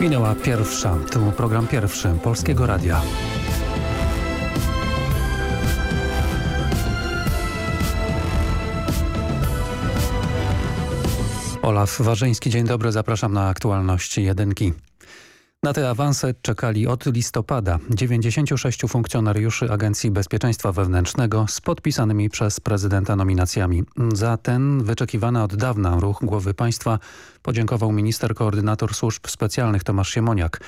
Minęła pierwsza, to program pierwszy Polskiego Radia. Olaf Warzyński, dzień dobry, zapraszam na aktualności jedynki. Na te awanse czekali od listopada 96 funkcjonariuszy Agencji Bezpieczeństwa Wewnętrznego z podpisanymi przez prezydenta nominacjami. Za ten wyczekiwany od dawna ruch głowy państwa podziękował minister koordynator służb specjalnych Tomasz Siemoniak.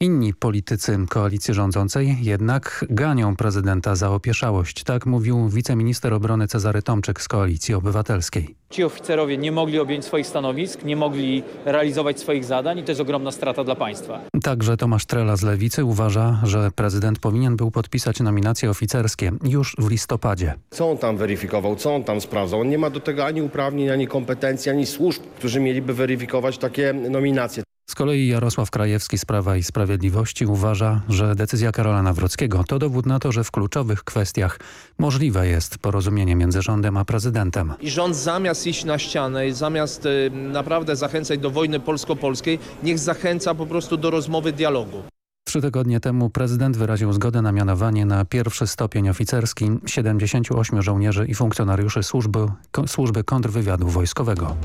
Inni politycy koalicji rządzącej jednak ganią prezydenta za opieszałość. Tak mówił wiceminister obrony Cezary Tomczyk z Koalicji Obywatelskiej. Ci oficerowie nie mogli objąć swoich stanowisk, nie mogli realizować swoich zadań i to jest ogromna strata dla państwa. Także Tomasz Trela z Lewicy uważa, że prezydent powinien był podpisać nominacje oficerskie już w listopadzie. Co on tam weryfikował, co on tam sprawdzał? On nie ma do tego ani uprawnień, ani kompetencji, ani służb, którzy mieliby weryfikować takie nominacje. Z kolei Jarosław Krajewski z Prawa i Sprawiedliwości uważa, że decyzja Karola Nawrockiego to dowód na to, że w kluczowych kwestiach możliwe jest porozumienie między rządem a prezydentem. I rząd zamiast iść na ścianę, zamiast y, naprawdę zachęcać do wojny polsko-polskiej, niech zachęca po prostu do rozmowy, dialogu. Trzy tygodnie temu prezydent wyraził zgodę na mianowanie na pierwszy stopień oficerski 78 żołnierzy i funkcjonariuszy służby, służby kontrwywiadu wojskowego.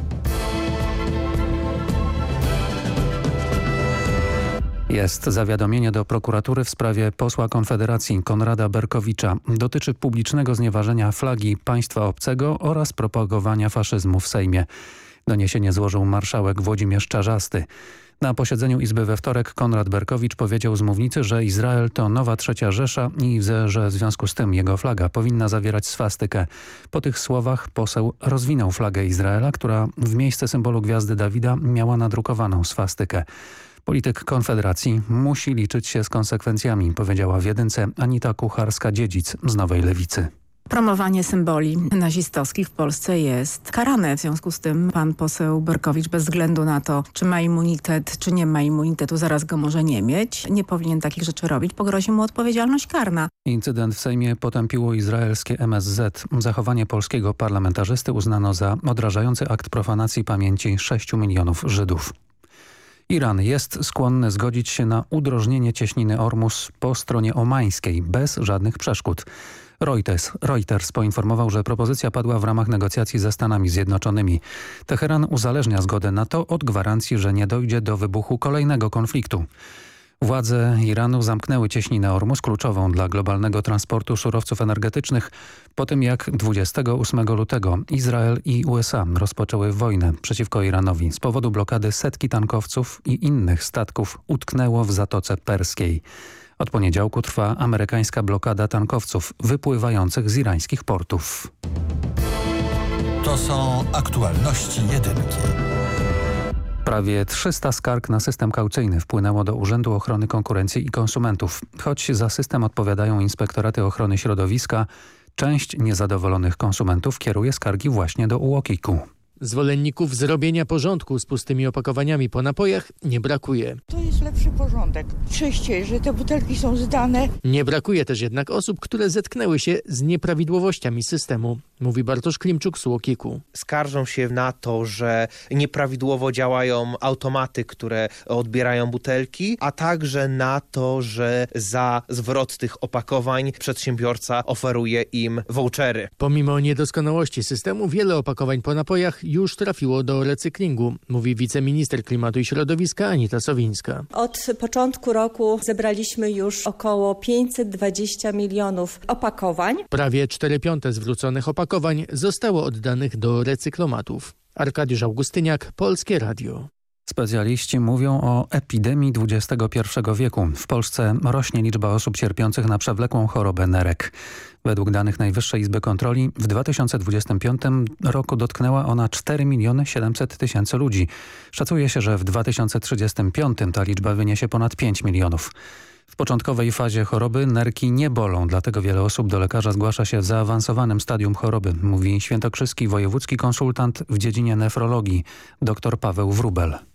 Jest zawiadomienie do prokuratury w sprawie posła Konfederacji Konrada Berkowicza. Dotyczy publicznego znieważenia flagi państwa obcego oraz propagowania faszyzmu w Sejmie. Doniesienie złożył marszałek Włodzimierz Czarzasty. Na posiedzeniu Izby we wtorek Konrad Berkowicz powiedział z mównicy, że Izrael to nowa trzecia Rzesza i że w związku z tym jego flaga powinna zawierać swastykę. Po tych słowach poseł rozwinął flagę Izraela, która w miejsce symbolu Gwiazdy Dawida miała nadrukowaną swastykę. Polityk Konfederacji musi liczyć się z konsekwencjami, powiedziała w jedynce Anita Kucharska-Dziedzic z Nowej Lewicy. Promowanie symboli nazistowskich w Polsce jest karane. W związku z tym pan poseł Berkowicz bez względu na to, czy ma immunitet, czy nie ma immunitetu, zaraz go może nie mieć. Nie powinien takich rzeczy robić. Pogrozi mu odpowiedzialność karna. Incydent w Sejmie potępiło izraelskie MSZ. Zachowanie polskiego parlamentarzysty uznano za odrażający akt profanacji pamięci 6 milionów Żydów. Iran jest skłonny zgodzić się na udrożnienie cieśniny Ormus po stronie omańskiej bez żadnych przeszkód. Reuters, Reuters poinformował, że propozycja padła w ramach negocjacji ze Stanami Zjednoczonymi. Teheran uzależnia zgodę na to od gwarancji, że nie dojdzie do wybuchu kolejnego konfliktu. Władze Iranu zamknęły cieśninę Ormus, kluczową dla globalnego transportu surowców energetycznych, po tym jak 28 lutego Izrael i USA rozpoczęły wojnę przeciwko Iranowi. Z powodu blokady setki tankowców i innych statków utknęło w Zatoce Perskiej. Od poniedziałku trwa amerykańska blokada tankowców wypływających z irańskich portów. To są aktualności jedynki. Prawie 300 skarg na system kaucyjny wpłynęło do Urzędu Ochrony Konkurencji i Konsumentów. Choć za system odpowiadają inspektoraty ochrony środowiska, część niezadowolonych konsumentów kieruje skargi właśnie do UOKiK-u. Zwolenników zrobienia porządku z pustymi opakowaniami po napojach nie brakuje. To jest lepszy porządek. Częściej, że te butelki są zdane. Nie brakuje też jednak osób, które zetknęły się z nieprawidłowościami systemu, mówi Bartosz Klimczuk z Łokiku. Skarżą się na to, że nieprawidłowo działają automaty, które odbierają butelki, a także na to, że za zwrot tych opakowań przedsiębiorca oferuje im vouchery. Pomimo niedoskonałości systemu, wiele opakowań po napojach już trafiło do recyklingu, mówi wiceminister klimatu i środowiska Anita Sowińska. Od początku roku zebraliśmy już około 520 milionów opakowań. Prawie 4 piąte zwróconych opakowań zostało oddanych do recyklomatów. Arkadiusz Augustyniak, Polskie Radio. Specjaliści mówią o epidemii XXI wieku. W Polsce rośnie liczba osób cierpiących na przewlekłą chorobę nerek. Według danych Najwyższej Izby Kontroli w 2025 roku dotknęła ona 4 miliony 700 tysięcy ludzi. Szacuje się, że w 2035 ta liczba wyniesie ponad 5 milionów. W początkowej fazie choroby nerki nie bolą, dlatego wiele osób do lekarza zgłasza się w zaawansowanym stadium choroby, mówi świętokrzyski wojewódzki konsultant w dziedzinie nefrologii dr Paweł Wrubel.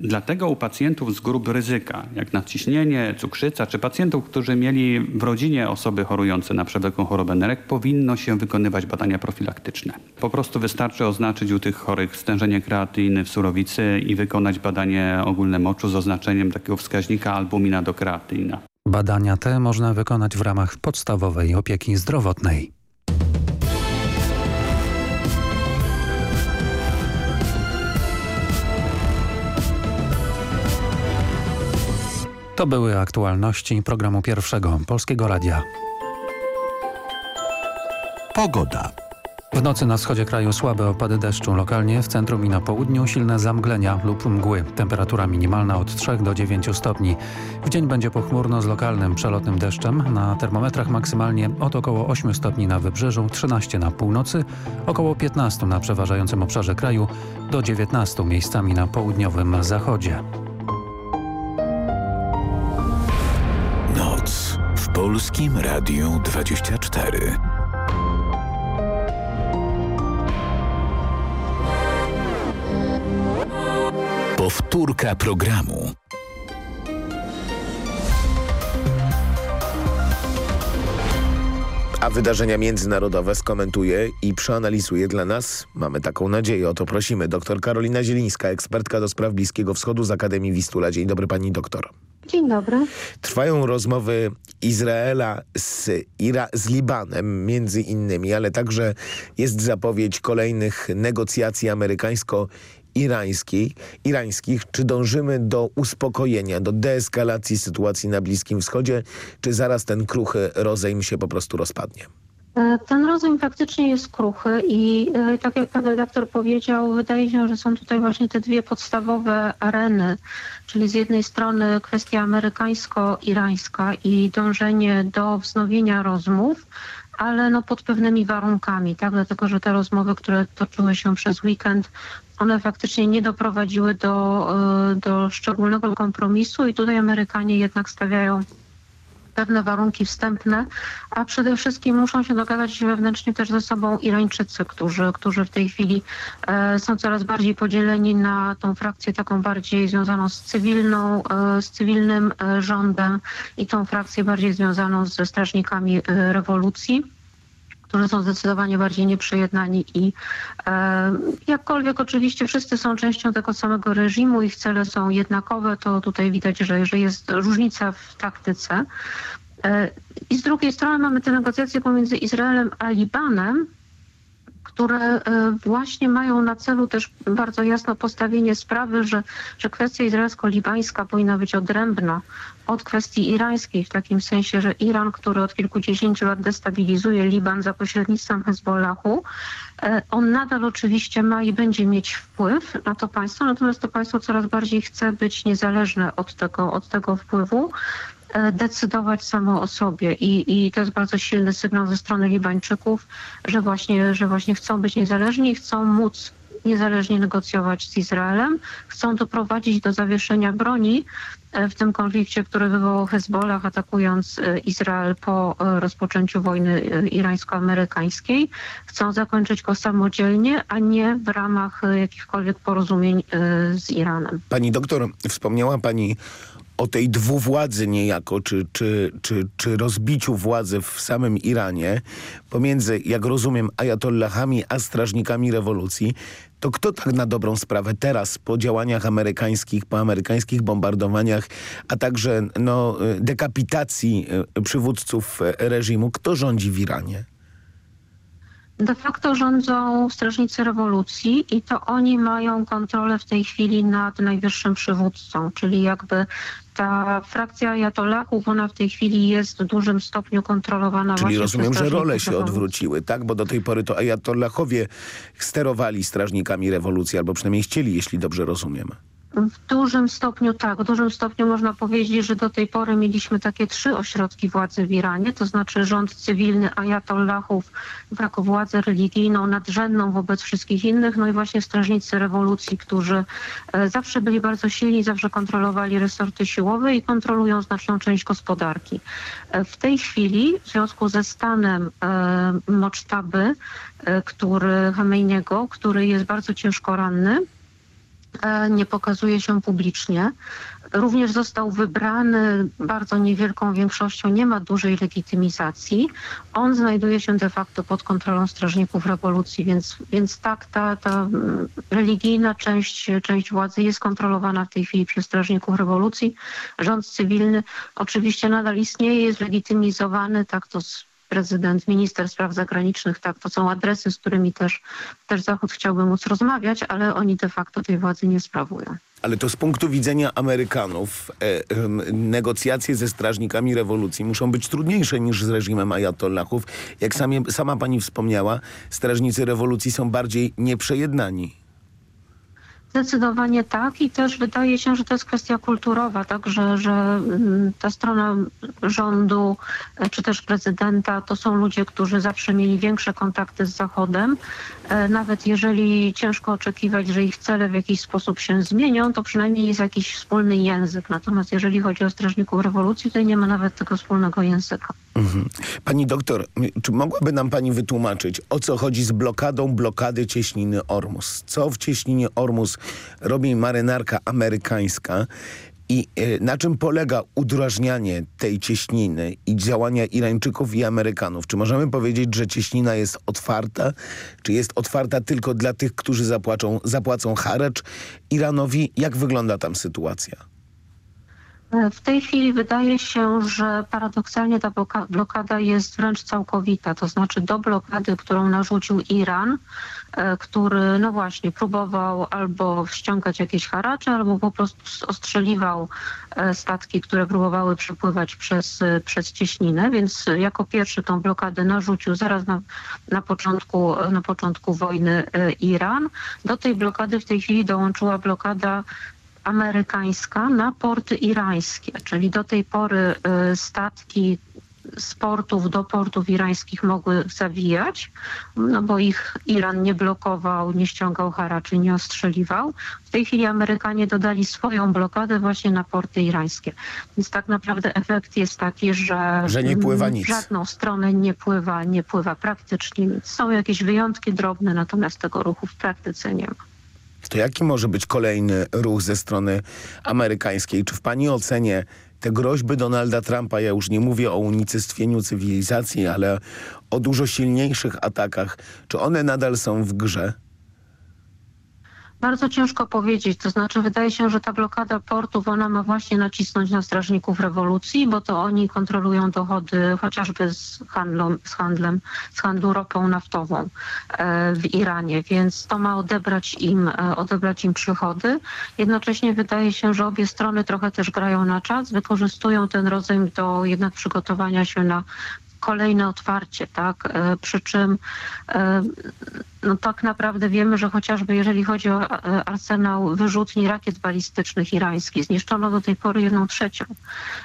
Dlatego u pacjentów z grup ryzyka, jak nadciśnienie, cukrzyca, czy pacjentów, którzy mieli w rodzinie osoby chorujące na przewlekłą chorobę nerek, powinno się wykonywać badania profilaktyczne. Po prostu wystarczy oznaczyć u tych chorych stężenie kreatyny w surowicy i wykonać badanie ogólne moczu z oznaczeniem takiego wskaźnika albumina do kreatyna. Badania te można wykonać w ramach podstawowej opieki zdrowotnej. To były aktualności programu pierwszego Polskiego Radia. Pogoda. W nocy na wschodzie kraju słabe opady deszczu, lokalnie w centrum i na południu silne zamglenia lub mgły. Temperatura minimalna od 3 do 9 stopni. W dzień będzie pochmurno z lokalnym przelotnym deszczem. Na termometrach maksymalnie od około 8 stopni na wybrzeżu, 13 na północy, około 15 na przeważającym obszarze kraju, do 19 miejscami na południowym zachodzie. Polskim Radiu 24. Powtórka programu. A wydarzenia międzynarodowe skomentuje i przeanalizuje dla nas, mamy taką nadzieję, o to prosimy, dr Karolina Zielińska, ekspertka do spraw Bliskiego Wschodu z Akademii Wistula. Dzień dobry pani doktor. Dzień dobry. Trwają rozmowy Izraela z, Ira z Libanem między innymi, ale także jest zapowiedź kolejnych negocjacji amerykańsko irańskiej, irańskich, czy dążymy do uspokojenia, do deeskalacji sytuacji na Bliskim Wschodzie, czy zaraz ten kruchy rozejm się po prostu rozpadnie? Ten rozejm faktycznie jest kruchy i tak jak pan redaktor powiedział, wydaje się, że są tutaj właśnie te dwie podstawowe areny, czyli z jednej strony kwestia amerykańsko-irańska i dążenie do wznowienia rozmów, ale no pod pewnymi warunkami, tak? Dlatego, że te rozmowy, które toczyły się przez weekend, one faktycznie nie doprowadziły do, do szczególnego kompromisu i tutaj Amerykanie jednak stawiają pewne warunki wstępne, a przede wszystkim muszą się dogadać wewnętrznie też ze sobą Irańczycy, którzy, którzy w tej chwili e, są coraz bardziej podzieleni na tą frakcję taką bardziej związaną z cywilną, e, z cywilnym e, rządem i tą frakcję bardziej związaną ze strażnikami rewolucji którzy są zdecydowanie bardziej nieprzejednani i e, jakkolwiek oczywiście wszyscy są częścią tego samego reżimu, ich cele są jednakowe, to tutaj widać, że, że jest różnica w taktyce. E, I z drugiej strony mamy te negocjacje pomiędzy Izraelem a Libanem, które właśnie mają na celu też bardzo jasno postawienie sprawy, że, że kwestia izraelsko-libańska powinna być odrębna od kwestii irańskiej, w takim sensie, że Iran, który od kilkudziesięciu lat destabilizuje Liban za pośrednictwem Hezbollahu, on nadal oczywiście ma i będzie mieć wpływ na to państwo, natomiast to państwo coraz bardziej chce być niezależne od tego, od tego wpływu decydować samo o sobie I, i to jest bardzo silny sygnał ze strony Libańczyków, że właśnie, że właśnie chcą być niezależni i chcą móc niezależnie negocjować z Izraelem, chcą doprowadzić do zawieszenia broni w tym konflikcie, który wywołał Hezbollah atakując Izrael po rozpoczęciu wojny irańsko-amerykańskiej. Chcą zakończyć go samodzielnie, a nie w ramach jakichkolwiek porozumień z Iranem. Pani doktor, wspomniała pani o tej dwuwładzy niejako, czy, czy, czy, czy rozbiciu władzy w samym Iranie pomiędzy, jak rozumiem, ajatollahami a strażnikami rewolucji, to kto tak na dobrą sprawę teraz po działaniach amerykańskich, po amerykańskich bombardowaniach, a także no, dekapitacji przywódców reżimu, kto rządzi w Iranie? De facto rządzą strażnicy rewolucji i to oni mają kontrolę w tej chwili nad najwyższym przywódcą, czyli jakby ta frakcja ajatollahów, ona w tej chwili jest w dużym stopniu kontrolowana Czyli właśnie rozumiem, że role się odwróciły, tak? Bo do tej pory to ajatollahowie sterowali strażnikami rewolucji, albo przynajmniej chcieli, jeśli dobrze rozumiem. W dużym stopniu tak, w dużym stopniu można powiedzieć, że do tej pory mieliśmy takie trzy ośrodki władzy w Iranie, to znaczy rząd cywilny ajatollahów jako władzę religijną nadrzędną wobec wszystkich innych, no i właśnie strażnicy rewolucji, którzy e, zawsze byli bardzo silni, zawsze kontrolowali resorty siłowe i kontrolują znaczną część gospodarki. E, W tej chwili w związku ze stanem e, Mocztaby, e, który Chomejniego, który jest bardzo ciężko ranny, nie pokazuje się publicznie. Również został wybrany bardzo niewielką większością, nie ma dużej legitymizacji. On znajduje się de facto pod kontrolą strażników rewolucji, więc, więc tak, ta, ta mm, religijna część, część władzy jest kontrolowana w tej chwili przez strażników rewolucji. Rząd cywilny oczywiście nadal istnieje, jest legitymizowany, tak to prezydent, minister spraw zagranicznych, tak, to są adresy, z którymi też, też Zachód chciałby móc rozmawiać, ale oni de facto tej władzy nie sprawują. Ale to z punktu widzenia Amerykanów e, e, negocjacje ze strażnikami rewolucji muszą być trudniejsze niż z reżimem ajatollahów. Jak sama pani wspomniała, strażnicy rewolucji są bardziej nieprzejednani. Zdecydowanie tak i też wydaje się, że to jest kwestia kulturowa, tak, że, że mm, ta strona rządu e, czy też prezydenta to są ludzie, którzy zawsze mieli większe kontakty z Zachodem. E, Nawet jeżeli ciężko oczekiwać, że ich cele w jakiś sposób się zmienią, to przynajmniej jest jakiś wspólny język. Natomiast jeżeli chodzi o strażników rewolucji, to nie ma nawet tego wspólnego języka. Pani doktor, czy mogłaby nam pani wytłumaczyć, o co chodzi z blokadą blokady cieśniny Ormus? Co w cieśninie Ormus robi marynarka amerykańska i e, na czym polega udrażnianie tej cieśniny i działania Irańczyków i Amerykanów? Czy możemy powiedzieć, że cieśnina jest otwarta? Czy jest otwarta tylko dla tych, którzy zapłacą, zapłacą harecz Iranowi? Jak wygląda tam sytuacja? W tej chwili wydaje się, że paradoksalnie ta bloka- blokada jest wręcz całkowita. To znaczy do blokady, którą narzucił Iran, e, który no właśnie próbował albo ściągać jakieś haracze, albo po prostu ostrzeliwał e, statki, które próbowały przepływać przez, e, przez cieśninę, więc jako pierwszy tą blokadę narzucił zaraz na, na, początku, na początku wojny Iran. Do tej blokady w tej chwili dołączyła blokada amerykańska na porty irańskie, czyli do tej pory y, statki z portów do portów irańskich mogły zawijać, no bo ich Iran nie blokował, nie ściągał haraczy, nie ostrzeliwał. W tej chwili Amerykanie dodali swoją blokadę właśnie na porty irańskie. Więc tak naprawdę efekt jest taki, że, Że nie pływa nic. w żadną stronę nie pływa, nie pływa praktycznie nic. Są jakieś wyjątki drobne, natomiast tego ruchu w praktyce nie ma. To jaki może być kolejny ruch ze strony amerykańskiej? Czy w pani ocenie te groźby Donalda Trumpa, ja już nie mówię o unicestwieniu cywilizacji, ale o dużo silniejszych atakach, czy one nadal są w grze? Bardzo ciężko powiedzieć, to znaczy wydaje się, że ta blokada portów, ona ma właśnie nacisnąć na strażników rewolucji, bo to oni kontrolują dochody chociażby z, handlą, z handlem, z handlu ropą naftową e, w Iranie, więc to ma odebrać im, e, odebrać im przychody. Jednocześnie wydaje się, że obie strony trochę też grają na czas, wykorzystują ten rozejm do jednak przygotowania się na kolejne otwarcie, tak? E, Przy czym no tak naprawdę wiemy, że chociażby jeżeli chodzi o e, arsenał wyrzutni rakiet balistycznych irańskich, zniszczono do tej pory jedną trzecią,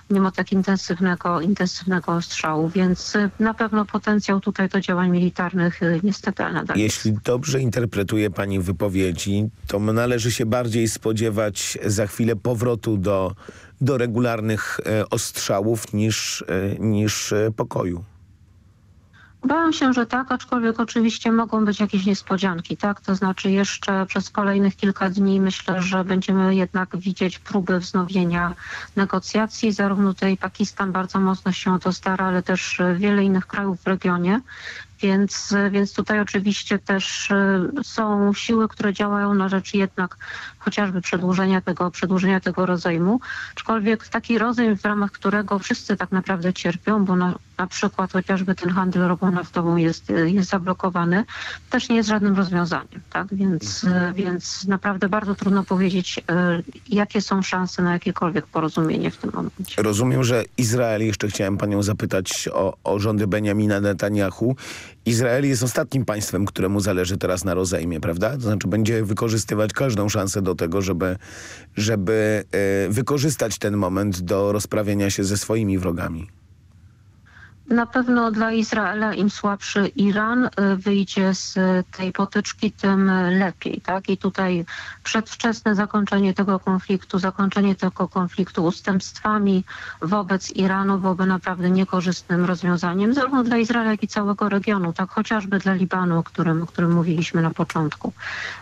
mimo tak intensywnego, intensywnego ostrzału, więc e, na pewno potencjał tutaj do działań militarnych e, niestety nadal. Jeśli dobrze interpretuję pani wypowiedzi, to należy się bardziej spodziewać za chwilę powrotu do, do regularnych ostrzałów niż, niż pokoju. Bałam się, że tak, aczkolwiek oczywiście mogą być jakieś niespodzianki, tak? To znaczy jeszcze przez kolejnych kilka dni myślę, że będziemy jednak widzieć próby wznowienia negocjacji. Zarówno tutaj Pakistan bardzo mocno się o to stara, ale też e, wiele innych krajów w regionie. Więc, więc tutaj oczywiście też e, są siły, które działają na rzecz jednak chociażby przedłużenia tego, przedłużenia tego rozejmu. Aczkolwiek taki rozejm, w ramach którego wszyscy tak naprawdę cierpią, bo na, na przykład chociażby ten handel ropą naftową jest, jest zablokowany, też nie jest żadnym rozwiązaniem. Tak? Więc, e, więc naprawdę bardzo trudno powiedzieć, e, jakie są szanse na jakiekolwiek porozumienie w tym momencie. Rozumiem, że Izrael, jeszcze chciałem panią zapytać o, o rządy Benjamina Netanyahu. Izrael jest ostatnim państwem, któremu zależy teraz na rozejmie, prawda? To znaczy będzie wykorzystywać każdą szansę do tego, żeby, żeby e, wykorzystać ten moment do rozprawienia się ze swoimi wrogami. Na pewno dla Izraela im słabszy Iran y, wyjdzie z tej potyczki, tym lepiej. Tak? I tutaj przedwczesne zakończenie tego konfliktu, zakończenie tego konfliktu ustępstwami wobec Iranu byłoby naprawdę niekorzystnym rozwiązaniem, zarówno dla Izraela, jak i całego regionu, tak chociażby dla Libanu, o którym, o którym mówiliśmy na początku.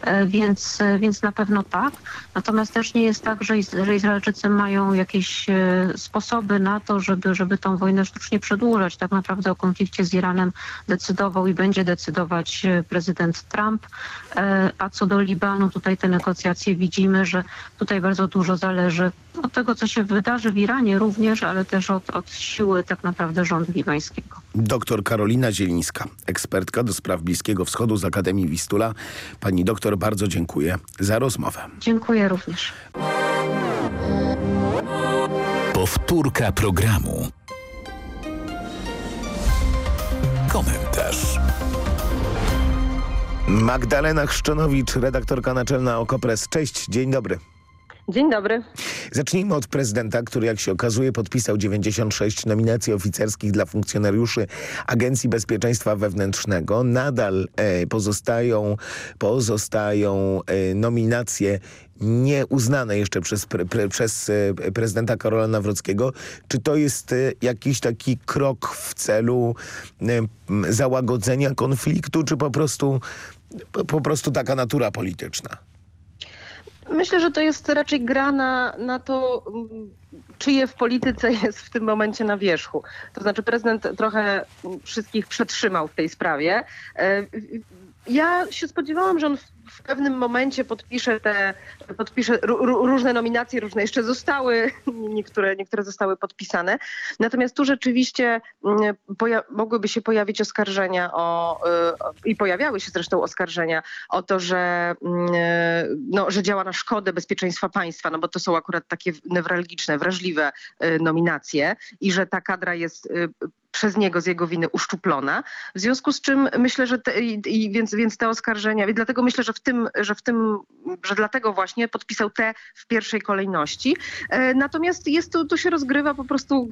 E, Więc, e, więc na pewno tak. Natomiast też nie jest tak, że Izraelczycy mają jakieś e, sposoby na to, żeby, żeby tą wojnę sztucznie przedłużać. Tak naprawdę o konflikcie z Iranem decydował i będzie decydować e, prezydent Trump. E, A co do Libanu, tutaj te negocjacje widzimy, że tutaj bardzo dużo zależy od tego, co się wydarzy w Iranie również, ale też od, od siły tak naprawdę rządu libańskiego. Doktor Karolina Zielińska, ekspertka do spraw Bliskiego Wschodu z Akademii Wistula. Pani doktor, bardzo dziękuję za rozmowę. Dziękuję również. Powtórka programu. Komentarz. Magdalena Chrzczonowicz, redaktorka naczelna Okopres. Cześć, dzień dobry. Dzień dobry. Zacznijmy od prezydenta, który jak się okazuje podpisał 96 nominacji oficerskich dla funkcjonariuszy Agencji Bezpieczeństwa Wewnętrznego. Nadal e, pozostają, pozostają e, nominacje nieuznane jeszcze przez, pre, przez e, prezydenta Karola Nawrockiego. Czy to jest e, jakiś taki krok w celu e, załagodzenia konfliktu, czy po prostu, po, prostu taka natura polityczna? Myślę, że to jest raczej gra na, na to, czyje w polityce jest w tym momencie na wierzchu. To znaczy prezydent trochę wszystkich przetrzymał w tej sprawie. Ja się spodziewałam, że on w- pewnym momencie podpisze te, ró- różne nominacje, różne jeszcze zostały, niektóre, niektóre zostały podpisane. Natomiast tu rzeczywiście mm, mogłyby się pojawić oskarżenia o, y, i pojawiały się zresztą oskarżenia o to, że, mm, no, że działa na szkodę bezpieczeństwa państwa, no bo to są akurat takie newralgiczne, wrażliwe y, nominacje i że ta kadra jest y, przez niego z jego winy uszczuplona. W związku z czym myślę, że te, i, i więc, więc te oskarżenia, i dlatego myślę, że w tym, że w tym, że dlatego właśnie podpisał te w pierwszej kolejności. E, Natomiast jest tu, tu się rozgrywa po prostu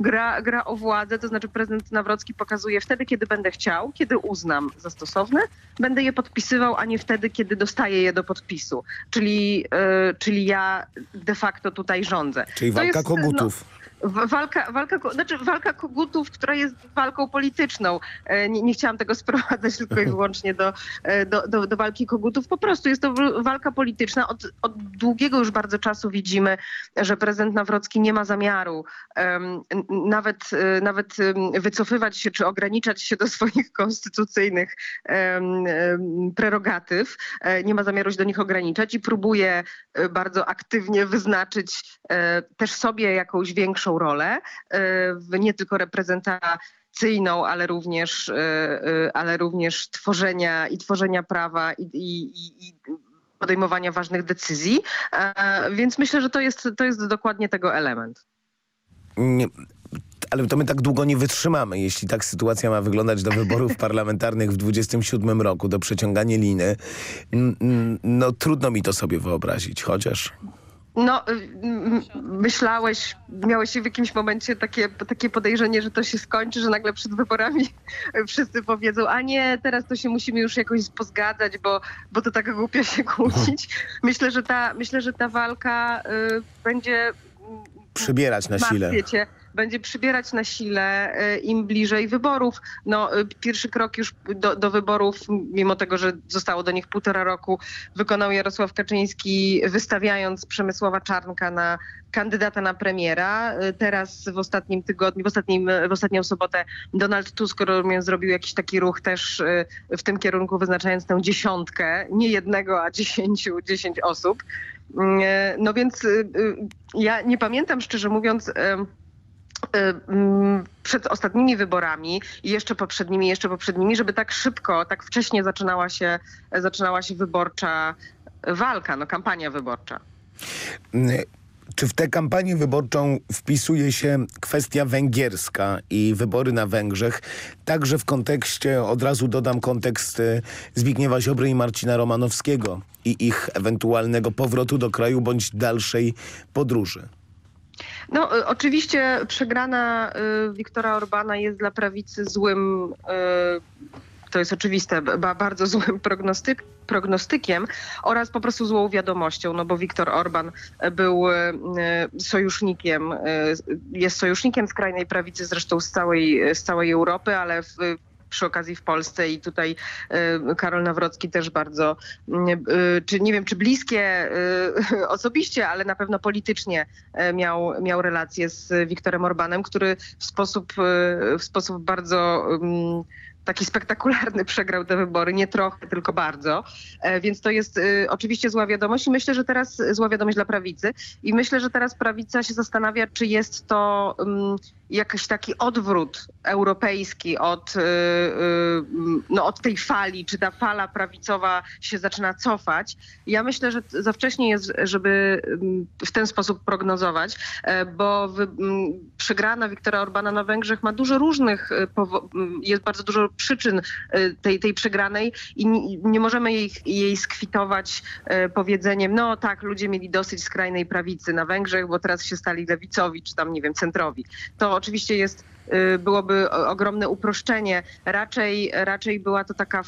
gra, gra o władzę, to znaczy prezydent Nawrocki pokazuje wtedy, kiedy będę chciał, kiedy uznam za stosowne, będę je podpisywał, a nie wtedy, kiedy dostaję je do podpisu. Czyli, e, czyli ja de facto tutaj rządzę. Czyli To walka jest, no, kogutów. w- Walka, walka, znaczy walka kogutów, która jest walką polityczną. E, Nie, nie chciałam tego sprowadzać tylko i wyłącznie do, e, do, do, do walki kogutów. Po prostu jest to walka polityczna. Od, od długiego już bardzo czasu widzimy, że prezydent Nawrocki nie ma zamiaru n- nawet, e, nawet wycofywać się czy ograniczać się do swoich konstytucyjnych em, prerogatyw. Nie ma zamiaru się do nich ograniczać i próbuje bardzo aktywnie wyznaczyć e, też sobie jakąś większą rolę, e, nie tylko reprezentacyjną, ale również, e, e, ale również tworzenia i tworzenia prawa i, i, i- podejmowania ważnych decyzji. Więc myślę, że to jest, to jest dokładnie tego element. Nie, ale to my tak długo nie wytrzymamy, jeśli tak sytuacja ma wyglądać do wyborów parlamentarnych w 27 roku, do przeciągania liny. No trudno mi to sobie wyobrazić, chociaż... No, y, myślałeś, miałeś w jakimś momencie takie, takie podejrzenie, że to się skończy, że nagle przed wyborami wszyscy powiedzą, a nie, teraz to się musimy już jakoś pozgadzać, bo, bo to tak głupio się kłócić. Myślę, że ta, myślę, że ta walka y, będzie Przybierać na sile. Wiecie, będzie przybierać na sile e, im bliżej wyborów. No, e, pierwszy krok już do, do wyborów, mimo tego, że zostało do nich półtora roku, wykonał Jarosław Kaczyński, wystawiając Przemysława Czarnka na kandydata na premiera. E, Teraz w ostatnim tygodniu, w, ostatnim, w ostatnią sobotę Donald Tusk zrobił jakiś taki ruch też w tym kierunku, wyznaczając tę dziesiątkę, nie jednego, a dziesięciu, dziesięć osób. No więc y, y, ja nie pamiętam szczerze mówiąc przed ostatnimi wyborami i jeszcze poprzednimi, jeszcze poprzednimi, żeby tak szybko, tak wcześnie zaczynała się, zaczynała się wyborcza walka, no kampania wyborcza. N- Czy w tę kampanię wyborczą wpisuje się kwestia węgierska i wybory na Węgrzech? Także w kontekście, od razu dodam kontekst e, Zbigniewa Ziobry i Marcina Romanowskiego i ich ewentualnego powrotu do kraju bądź dalszej podróży. No, y, oczywiście przegrana y, Wiktora Orbana jest dla prawicy złym, y, to jest oczywiste, ba, bardzo złym prognostyk, prognostykiem oraz po prostu złą wiadomością, no bo Viktor Orban był y, sojusznikiem, jest sojusznikiem skrajnej prawicy zresztą z całej, z całej Europy, ale w, przy okazji w Polsce i tutaj y, Karol Nawrocki też bardzo, y, czy nie wiem, czy bliskie y, osobiście, ale na pewno politycznie miał, miał relacje z Wiktorem Orbanem, który w sposób, w sposób bardzo taki spektakularny przegrał te wybory, nie trochę, tylko bardzo. Więc to jest y, oczywiście zła wiadomość i myślę, że teraz zła wiadomość dla prawicy i myślę, że teraz prawica się zastanawia, czy jest to y, jakiś taki odwrót europejski od, y, no, od tej fali, czy ta fala prawicowa się zaczyna cofać. Ja myślę, że za wcześnie jest, żeby mm, w ten sposób prognozować, e, bo przegrana Wiktora Orbana na Węgrzech ma dużo różnych, e, jest bardzo dużo przyczyn e, tej, tej przegranej i nie, możemy jej, jej skwitować powiedzeniem, no tak, ludzie mieli dosyć skrajnej prawicy na Węgrzech, bo teraz się stali lewicowi, czy tam, nie wiem, centrowi. To oczywiście jest y, byłoby ogromne uproszczenie. Raczej, raczej była to taka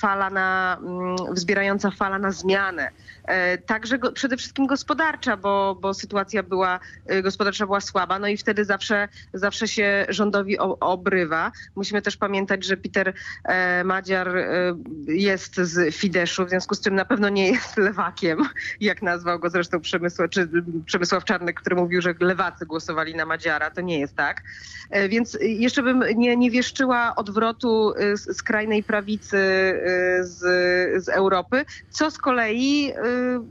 fala na, mm, wzbierająca fala na zmianę. E, także go, przede wszystkim gospodarcza, bo, bo sytuacja była, gospodarcza była słaba, no i wtedy zawsze, zawsze się rządowi obrywa. Musimy też pamiętać, że Peter e, Madziar e, jest z Fideszu, w związku z czym na pewno nie jest lewakiem, jak nazwał go zresztą Przemysław, czy Przemysław Czarnek, który mówił, że lewacy głosowali na Madziara. To nie jest tak. Więc jeszcze bym nie, nie wieszczyła odwrotu skrajnej prawicy z, z Europy, co z kolei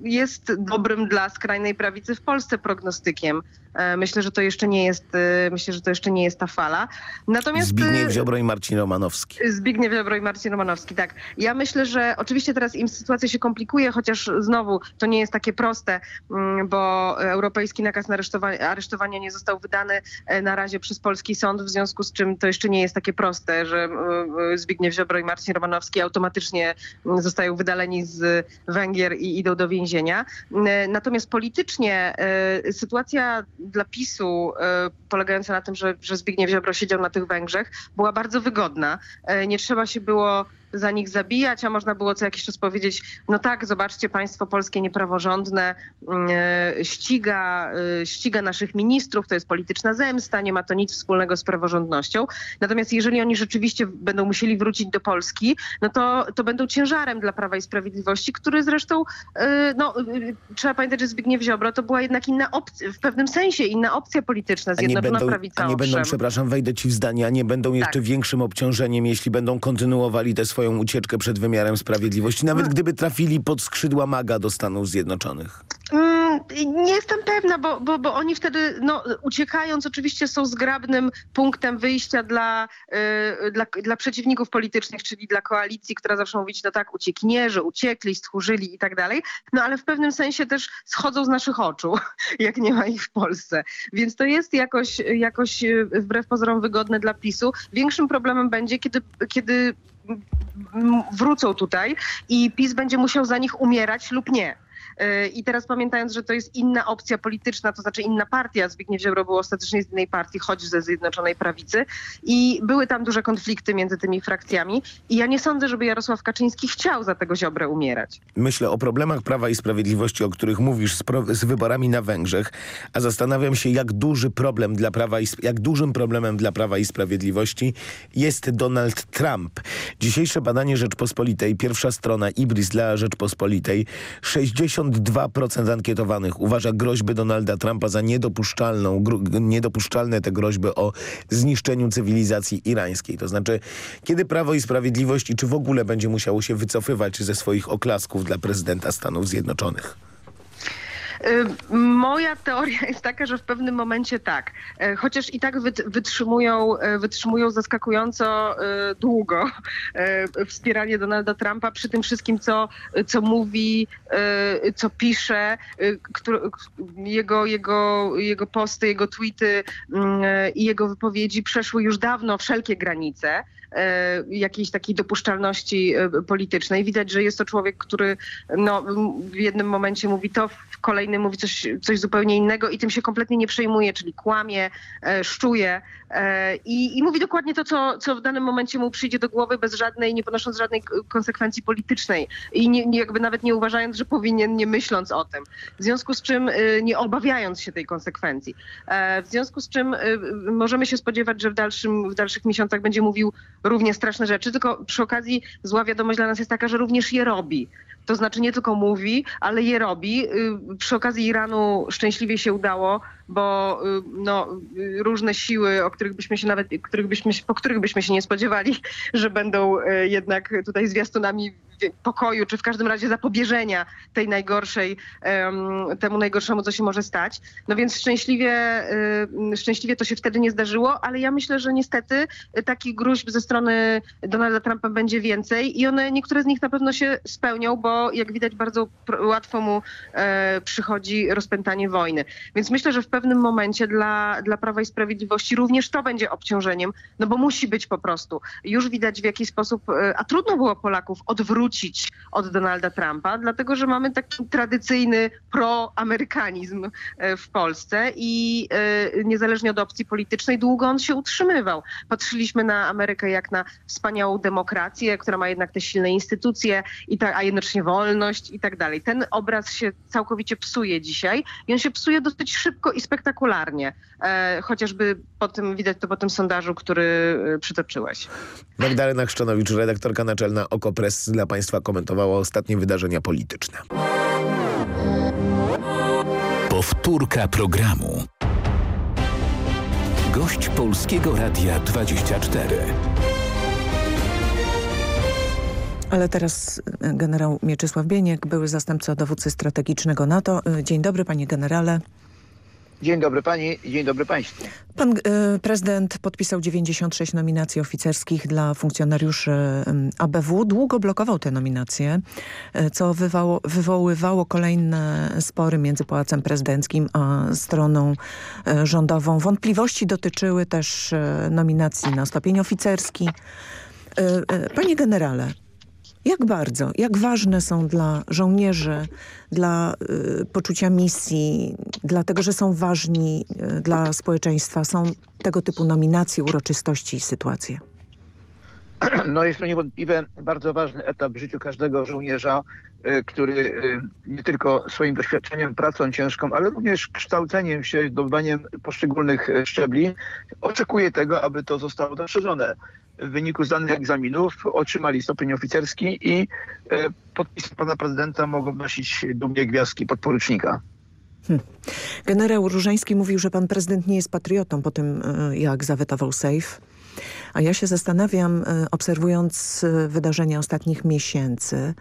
jest dobrym dla skrajnej prawicy w Polsce prognostykiem. E, myślę, że to jeszcze nie jest, e, myślę, że to jeszcze nie jest ta fala. Natomiast Zbigniew e, Ziobro i Marcin Romanowski. Zbigniew Ziobro i Marcin Romanowski, tak. Ja myślę, że oczywiście teraz im sytuacja się komplikuje, chociaż znowu to nie jest takie proste, mm, bo europejski nakaz na aresztowania, nie został wydany na razie przez polski sąd, w związku z czym to jeszcze nie jest takie proste, że Zbigniew Ziobro i Marcin Romanowski automatycznie mm, zostają wydaleni z Węgier i idą do więzienia. Natomiast politycznie sytuacja dla PiSu e, polegająca na tym, że, że Zbigniew Ziobro siedział na tych Węgrzech, była bardzo wygodna. E, nie trzeba się było za nich zabijać, a można było co jakiś czas powiedzieć, no tak, zobaczcie, państwo polskie niepraworządne mm, e, ściga, e, ściga naszych ministrów, to jest polityczna zemsta, nie ma to nic wspólnego z praworządnością. Natomiast jeżeli oni rzeczywiście będą musieli wrócić do Polski, no to, to będą ciężarem dla Prawa i Sprawiedliwości, który zresztą, e, no trzeba pamiętać, że Zbigniew Ziobro to była jednak inna opcja, w pewnym sensie inna opcja polityczna, zjednoczona prawica. A nie będą, przepraszam, wejdę ci w zdanie, a nie będą jeszcze tak. większym obciążeniem, jeśli będą kontynuowali te swoje swoją ucieczkę przed wymiarem sprawiedliwości, nawet no. gdyby trafili pod skrzydła maga do Stanów Zjednoczonych? Mm, nie jestem pewna, bo, bo, bo oni wtedy, no, uciekając, oczywiście są zgrabnym punktem wyjścia dla, yy, dla, dla przeciwników politycznych, czyli dla koalicji, która zawsze mówić, no tak, uciekinierzy, uciekli, stchórzyli i tak dalej, no ale w pewnym sensie też schodzą z naszych oczu, jak nie ma ich w Polsce. Więc to jest jakoś, jakoś y, wbrew pozorom wygodne dla PiSu. Większym problemem będzie, kiedy, kiedy wrócą tutaj i PiS będzie musiał za nich umierać lub nie. E, I teraz pamiętając, że to jest inna opcja polityczna, to znaczy inna partia, Zbigniew Ziobro był ostatecznie z innej partii, choć ze Zjednoczonej Prawicy i były tam duże konflikty między tymi frakcjami i ja nie sądzę, żeby Jarosław Kaczyński chciał za tego Ziobrę umierać. Myślę o problemach Prawa i Sprawiedliwości, o których mówisz z, z wyborami na Węgrzech, a zastanawiam się, jak duży problem dla Prawa i, jak dużym problemem dla Prawa i Sprawiedliwości jest Donald Trump. Dzisiejsze badanie Rzeczpospolitej, pierwsza strona Ibris dla Rzeczpospolitej, 60 52% ankietowanych uważa groźby Donalda Trumpa za niedopuszczalną, niedopuszczalne te groźby o zniszczeniu cywilizacji irańskiej. To znaczy, kiedy Prawo i Sprawiedliwość i czy w ogóle będzie musiało się wycofywać ze swoich oklasków dla prezydenta Stanów Zjednoczonych? Y, moja teoria jest taka, że w pewnym momencie tak. Y, chociaż i tak wytrzymują, y, wytrzymują zaskakująco długo wspieranie Donalda Trumpa przy tym wszystkim, co, co mówi, co pisze. Jego, jego, jego posty, jego tweety mm, i jego wypowiedzi przeszły już dawno wszelkie granice. E, jakiejś takiej dopuszczalności e, politycznej. Widać, że jest to człowiek, który no, w jednym momencie mówi to, w kolejnym mówi coś, coś zupełnie innego i tym się kompletnie nie przejmuje, czyli kłamie, e, szczuje i, i mówi dokładnie to, co, co w danym momencie mu przyjdzie do głowy bez żadnej, nie ponosząc żadnej konsekwencji politycznej i nie, nie, jakby nawet nie uważając, że powinien, nie myśląc o tym. W związku z czym nie obawiając się tej konsekwencji. W związku z czym możemy się spodziewać, że w, dalszym, w dalszych miesiącach będzie mówił równie straszne rzeczy, tylko przy okazji zła wiadomość dla nas jest taka, że również je robi. To znaczy nie tylko mówi, ale je robi. Y, Przy okazji Iranu szczęśliwie się udało, bo y, no, y, różne siły, o których byśmy się nawet, których byśmy, po których byśmy się nie spodziewali, że będą y, jednak tutaj zwiastunami pokoju, czy w każdym razie zapobieżenia tej najgorszej, em, temu najgorszemu, co się może stać. No więc szczęśliwie, y, szczęśliwie to się wtedy nie zdarzyło, ale ja myślę, że niestety takich gruźb ze strony Donalda Trumpa będzie więcej i one, niektóre z nich na pewno się spełnią, bo jak widać bardzo łatwo mu e, przychodzi rozpętanie wojny. Więc myślę, że w pewnym momencie dla, dla Prawa i Sprawiedliwości również to będzie obciążeniem, no bo musi być po prostu. Już widać w jaki sposób, e, a trudno było Polaków odwrócić od Donalda Trumpa, dlatego że mamy taki tradycyjny proamerykanizm e, w Polsce i e, niezależnie od opcji politycznej długo on się utrzymywał. Patrzyliśmy na Amerykę jak na wspaniałą demokrację, która ma jednak te silne instytucje, i ta, a jednocześnie wolność i tak dalej. Ten obraz się całkowicie psuje dzisiaj i on się psuje dosyć szybko i spektakularnie. E, chociażby po tym, widać to po tym sondażu, który e, przytoczyłeś. Magdalena Chrzczanowicz, redaktorka naczelna OKO.press dla Państwa komentowała ostatnie wydarzenia polityczne. Powtórka programu. Gość Polskiego Radia 24. Ale teraz e, generał Mieczysław Bieniek, były zastępca dowódcy strategicznego NATO. Dzień dobry panie generale. Dzień dobry pani dzień dobry państwu. Pan e, prezydent podpisał 96 nominacji oficerskich dla funkcjonariuszy ABW. Długo blokował te nominacje, e, co wywało, wywoływało kolejne spory między Pałacem Prezydenckim a stroną e, rządową. Wątpliwości dotyczyły też nominacji na stopień oficerski. Panie generale, jak bardzo, jak ważne są dla żołnierzy, dla y, poczucia misji, dlatego, że są ważni y, dla społeczeństwa, są tego typu nominacje, uroczystości i sytuacje? No jest to niewątpliwie bardzo ważny etap w życiu każdego żołnierza, y, który y, nie tylko swoim doświadczeniem, pracą ciężką, ale również kształceniem się, zdobywaniem poszczególnych y, szczebli oczekuje tego, aby to zostało dostrzeżone. W wyniku zdanych egzaminów otrzymali stopień oficerski i podpisy pana prezydenta mogą nosić dumnie gwiazdki podporucznika. Generał Różański mówił, że pan prezydent nie jest patriotą po tym, jak zawetował sejf. A ja się zastanawiam, y, obserwując y, wydarzenia ostatnich miesięcy,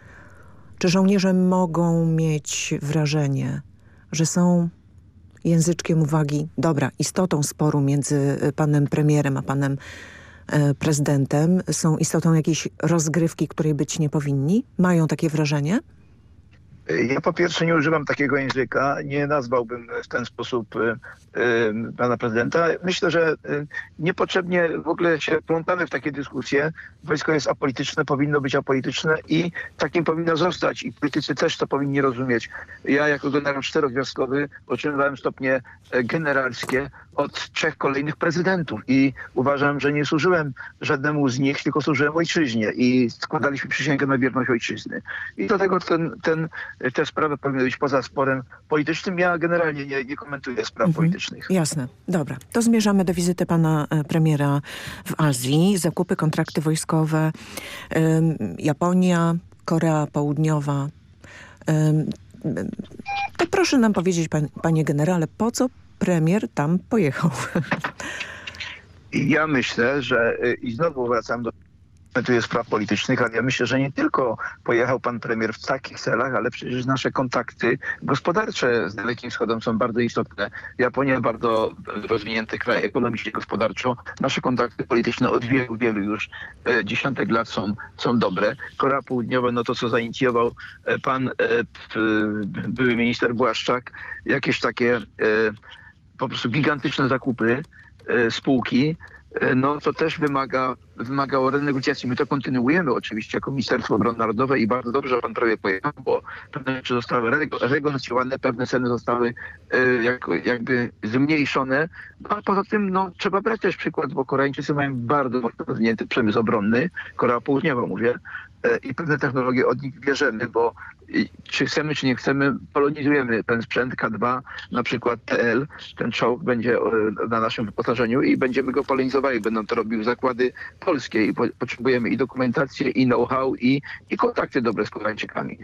czy żołnierze mogą mieć wrażenie, że są języczkiem uwagi, dobra, istotą sporu między y, panem premierem a panem e, prezydentem, są istotą jakiejś rozgrywki, której być nie powinni? Mają takie wrażenie? Ja po pierwsze nie używam takiego języka, nie nazwałbym w ten sposób y, y, pana prezydenta. Myślę, że y, niepotrzebnie w ogóle się plątamy w takie dyskusje. Wojsko jest apolityczne, powinno być apolityczne i takim powinno zostać i politycy też to powinni rozumieć. Ja jako generał czterogwiazdkowy otrzymywałem stopnie e, generalskie od trzech kolejnych prezydentów i uważam, że nie służyłem żadnemu z nich, tylko służyłem ojczyźnie i składaliśmy przysięgę na wierność ojczyzny. I dlatego ten, ten, te sprawy powinny być poza sporem politycznym. Ja generalnie nie, nie komentuję spraw politycznych. Jasne. Dobra. To zmierzamy do wizyty pana e, premiera w Azji. Zakupy, kontrakty wojskowe, ym, Japonia, Korea Południowa. Ym, to proszę nam powiedzieć, pan, panie generale, po co premier tam pojechał? Ja myślę, że y, i znowu wracam do komentuję spraw politycznych, ale ja myślę, że nie tylko pojechał pan premier w takich celach, ale przecież nasze kontakty gospodarcze z Dalekim Wschodem są bardzo istotne. Japonia bardzo rozwinięty kraj ekonomicznie, gospodarczo. Nasze kontakty polityczne od wielu, wielu już e, dziesiątek lat są, są dobre. Korea Południowa, no to co zainicjował e, pan e, p- były minister Błaszczak, jakieś takie e, po prostu gigantyczne zakupy e, spółki, no to też wymaga, wymagało renegocjacji. My to kontynuujemy oczywiście jako Ministerstwo Obrony Narodowej i bardzo dobrze, że pan prawie pojechał, bo pewne rzeczy zostały renegocjowane, pewne ceny zostały e, jak, jakby zmniejszone. No, a poza tym no, trzeba brać też przykład, bo Koreańczycy mają bardzo rozwinięty przemysł obronny, Korea Południowa mówię, e, i pewne technologie od nich bierzemy, bo czy chcemy, czy nie chcemy, polonizujemy ten sprzęt K2, na przykład TL, ten czołg będzie na naszym wyposażeniu i będziemy go polonizowali. Będą to robiły zakłady polskie i potrzebujemy i dokumentację, i know-how, i, i kontakty dobre z Koreańczykami.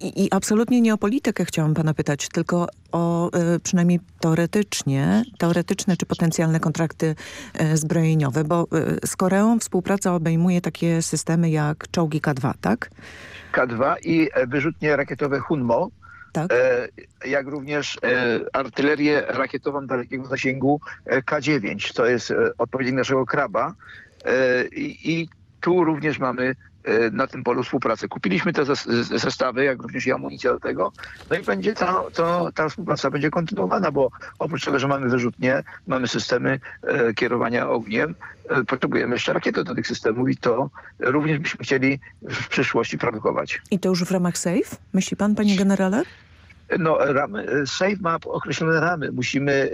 I, I, absolutnie nie o politykę chciałam pana pytać, tylko o y, przynajmniej teoretycznie, teoretyczne czy potencjalne kontrakty y, zbrojeniowe, bo y, z Koreą współpraca obejmuje takie systemy jak czołgi K2, tak? K2 i wyrzutnie rakietowe Hunmo, tak. jak również artylerię rakietową dalekiego zasięgu K9, to jest odpowiednik naszego kraba. I tu również mamy E, na tym polu współpracy. Kupiliśmy te zestawy, jak również i amunicję do tego. No i będzie ta, to, ta współpraca będzie kontynuowana, bo oprócz tego, że mamy wyrzutnie, mamy systemy e, kierowania ogniem, e, potrzebujemy jeszcze rakiety do tych systemów i to również byśmy chcieli w przyszłości produkować. I to już w ramach SAFE? Myśli pan, panie generale? No, ramy, SAFE ma określone ramy. Musimy,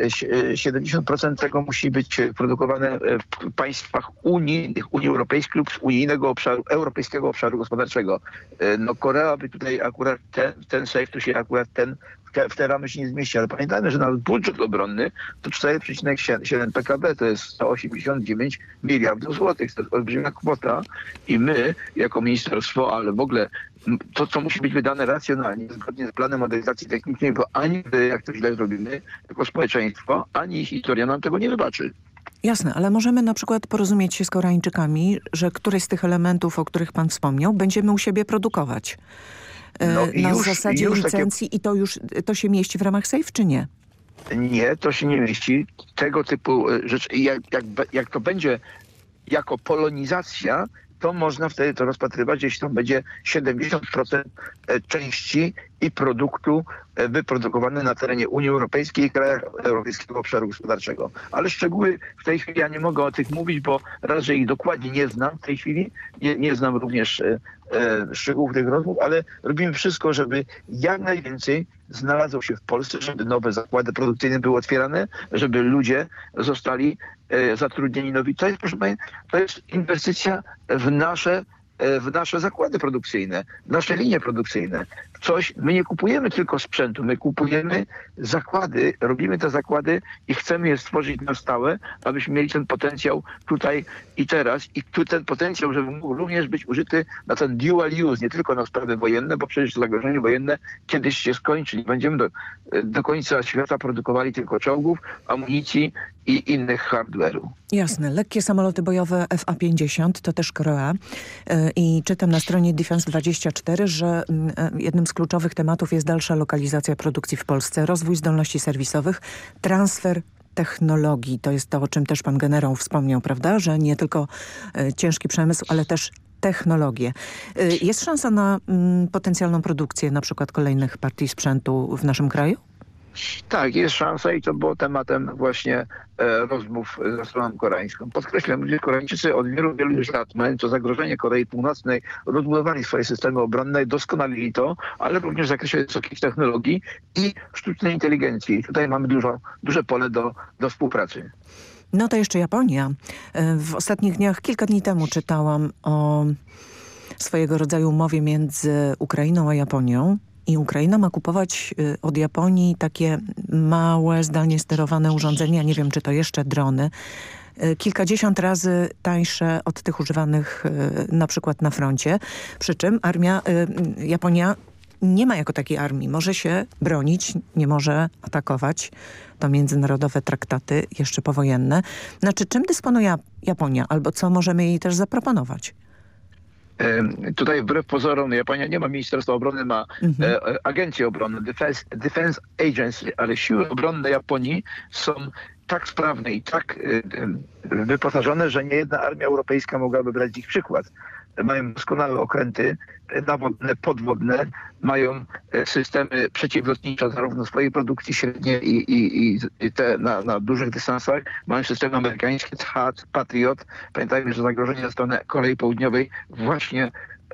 70% tego musi być produkowane w państwach unijnych, Unii Europejskiej lub z unijnego obszaru, europejskiego obszaru gospodarczego. No Korea by tutaj akurat ten, ten SAFE, tu się akurat ten w te ramy się nie zmieści, ale pamiętajmy, że nawet budżet obronny to 4,7 PKB, to jest 189 miliardów złotych, to jest olbrzymia kwota i my jako ministerstwo, ale w ogóle to, co musi być wydane racjonalnie, zgodnie z planem modernizacji technicznej, bo ani jak to źle zrobimy, jako społeczeństwo, ani historia nam tego nie wybaczy. Jasne, ale możemy na przykład porozumieć się z Koreańczykami, że któryś z tych elementów, o których pan wspomniał, będziemy u siebie produkować. E, no na już, zasadzie już licencji takie... i to już to się mieści w ramach SAFE, czy nie? Nie, to się nie mieści. Tego typu e, rzeczy, jak, jak, jak to będzie jako polonizacja, to można wtedy to rozpatrywać, jeśli to będzie 70% e, części i produktu e, wyprodukowane na terenie Unii Europejskiej i krajach Europejskiego Obszaru Gospodarczego. Ale szczegóły w tej chwili ja nie mogę o tych mówić, bo raz, że ich dokładnie nie znam w tej chwili, nie, nie znam również e, e, szczegółów tych rozmów, ale robimy wszystko, żeby jak najwięcej znalazło się w Polsce, żeby nowe zakłady produkcyjne były otwierane, żeby ludzie zostali e, zatrudnieni nowi. To jest, proszę Państwa, to jest inwestycja w nasze w nasze zakłady produkcyjne, nasze linie produkcyjne. Coś, my nie kupujemy tylko sprzętu, my kupujemy zakłady, robimy te zakłady i chcemy je stworzyć na stałe, abyśmy mieli ten potencjał tutaj i teraz i tu ten potencjał, żeby mógł również być użyty na ten dual use, nie tylko na sprawy wojenne, bo przecież zagrożenie wojenne kiedyś się skończy. Nie będziemy do, do końca świata produkowali tylko czołgów, amunicji i innych hardware'u. Jasne. Lekkie samoloty bojowe FA-50 to też Korea. E, I czytam na stronie Defense24, że mm, e, jednym z kluczowych tematów jest dalsza lokalizacja produkcji w Polsce, rozwój zdolności serwisowych, transfer technologii. To jest to, o czym też pan generał wspomniał, prawda? Że nie tylko e, ciężki przemysł, ale też technologie. Jest szansa na mm, potencjalną produkcję na przykład kolejnych partii sprzętu w naszym kraju? Tak, jest szansa i to było tematem właśnie e, rozmów ze stroną koreańską. Podkreślam, że Koreańczycy od wielu, wielu już lat, mając to zagrożenie Korei Północnej, rozbudowali swoje systemy obronne, doskonalili to, ale również w zakresie wysokich technologii i sztucznej inteligencji. Tutaj mamy dużo, duże pole do, do współpracy. No to jeszcze Japonia. E, w ostatnich dniach, kilka dni temu czytałam o swojego rodzaju umowie między Ukrainą a Japonią i Ukraina ma kupować y, od Japonii takie małe, zdalnie sterowane urządzenia, nie wiem czy to jeszcze drony, y, kilkadziesiąt razy tańsze od tych używanych y, na przykład na froncie. Przy czym armia, Japonia nie ma jako takiej armii. Może się bronić, nie może atakować. To międzynarodowe traktaty jeszcze powojenne. Znaczy czym dysponuje Japonia albo co możemy jej też zaproponować? Tutaj wbrew pozorom Japonia nie ma Ministerstwa Obrony, ma mhm. E, e, Agencję Obrony, Defense, Defense Agency, ale siły obronne Japonii są tak sprawne i tak e, wyposażone, że nie jedna armia europejska mogłaby brać ich przykład. Mają doskonałe okręty nawodne, podwodne, mają systemy przeciwlotnicze zarówno swojej produkcji średniej i, i, i te na, na dużych dystansach. Mają systemy amerykańskie, THAAD, Patriot. Pamiętajmy, że zagrożenie ze strony Korei Południowej właśnie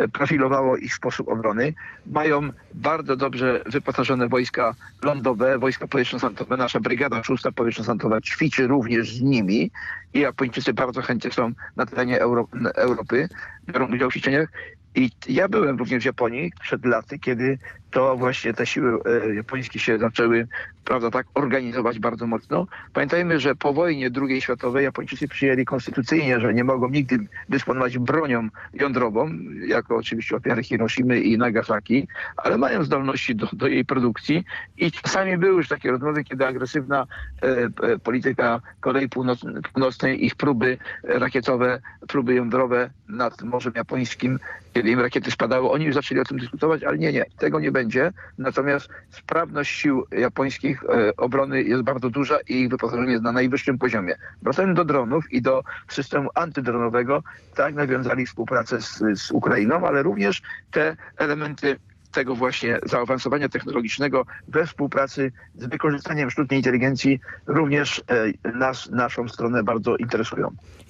profilowało ich sposób obrony. Mają bardzo dobrze wyposażone wojska lądowe, wojska powietrzno-santowe. Nasza brygada szósta powietrzno-santowa ćwiczy również z nimi i Japończycy bardzo chętnie są na terenie Euro Europy, biorą udział w ćwiczeniach. I ja byłem również w Japonii przed laty, kiedy to właśnie te siły e, japońskie się zaczęły, prawda, tak organizować bardzo mocno. Pamiętajmy, że po wojnie II światowej Japończycy przyjęli konstytucyjnie, że nie mogą nigdy dysponować bronią jądrową, jako oczywiście ofiary Hiroshimy i Nagasaki, ale mają zdolności do, do jej produkcji i czasami były już takie rozmowy, kiedy agresywna e, polityka Korei Północ Północnej, ich próby rakietowe, próby jądrowe nad Morzem Japońskim, kiedy im rakiety spadały, oni już zaczęli o tym dyskutować, ale nie, nie, tego nie będzie. Natomiast sprawność sił japońskich e, obrony jest bardzo duża i ich wyposażenie jest na najwyższym poziomie. Wracając do dronów i do systemu antydronowego, tak, nawiązali współpracę z, z Ukrainą, ale również te elementy tego właśnie zaawansowania technologicznego we współpracy z wykorzystaniem sztucznej inteligencji również e, nas, naszą stronę bardzo interesują.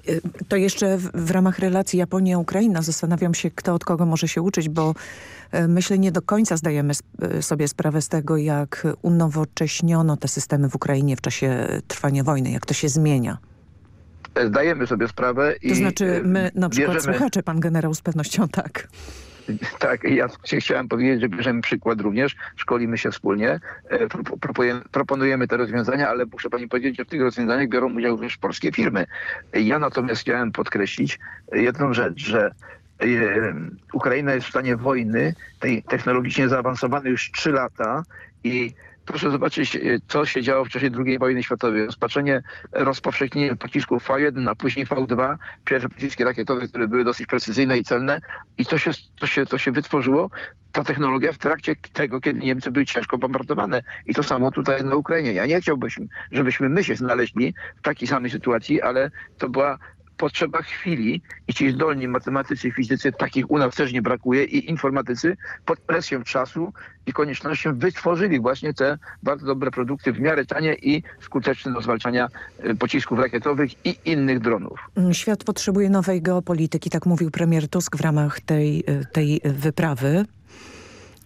E, to jeszcze w, ramach relacji Japonia-Ukraina zastanawiam się, kto od kogo może się uczyć, bo e, myślę nie do końca zdajemy sobie sprawę z tego, jak unowocześniono te systemy w Ukrainie w czasie trwania wojny, jak to się zmienia. Zdajemy sobie sprawę. To znaczy my, na przykład bierzemy... słuchacze, pan generał z pewnością tak. Tak, ja chciałem powiedzieć, że bierzemy przykład również, szkolimy się wspólnie, e, proponujemy te rozwiązania, ale muszę pani powiedzieć, że w tych rozwiązaniach biorą udział również polskie firmy. Ja natomiast chciałem podkreślić jedną rzecz, że e, Ukraina jest w stanie wojny, tej technologicznie zaawansowanej już 3 lata i Proszę zobaczyć, e, co się działo w czasie II wojny światowej. Rozpaczenie, rozpowszechnienie pocisków V1, a później V2, pierwsze pociski rakietowe, które były dosyć precyzyjne i celne. I to się, to się, to się wytworzyło, ta technologia w trakcie tego, kiedy Niemcy były ciężko bombardowane. I to samo tutaj na Ukrainie. Ja nie chciałbym, żebyśmy my się znaleźli w takiej samej sytuacji, ale to była potrzeba chwili i ci zdolni matematycy i fizycy, takich u nas też nie brakuje, i informatycy pod presją czasu i koniecznością wytworzyli właśnie te bardzo dobre produkty w miarę tanie i skuteczne do zwalczania y, pocisków rakietowych i innych dronów. Świat potrzebuje nowej geopolityki, tak mówił premier Tusk w ramach tej, y, tej wyprawy.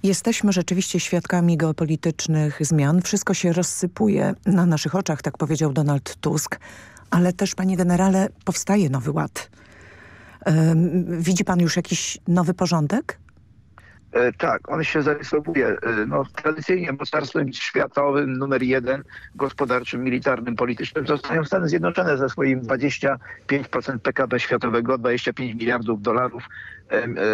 Jesteśmy rzeczywiście świadkami geopolitycznych zmian. Wszystko się rozsypuje na naszych oczach, tak powiedział Donald Tusk ale też, panie generale, powstaje nowy ład. Widzi pan już jakiś nowy porządek? E, tak, on się zarysowuje. E, no, tradycyjnie mocarstwem światowym numer jeden, gospodarczym, militarnym, politycznym zostają Stany Zjednoczone ze swoim 25% PKB światowego, 25 miliardów dolarów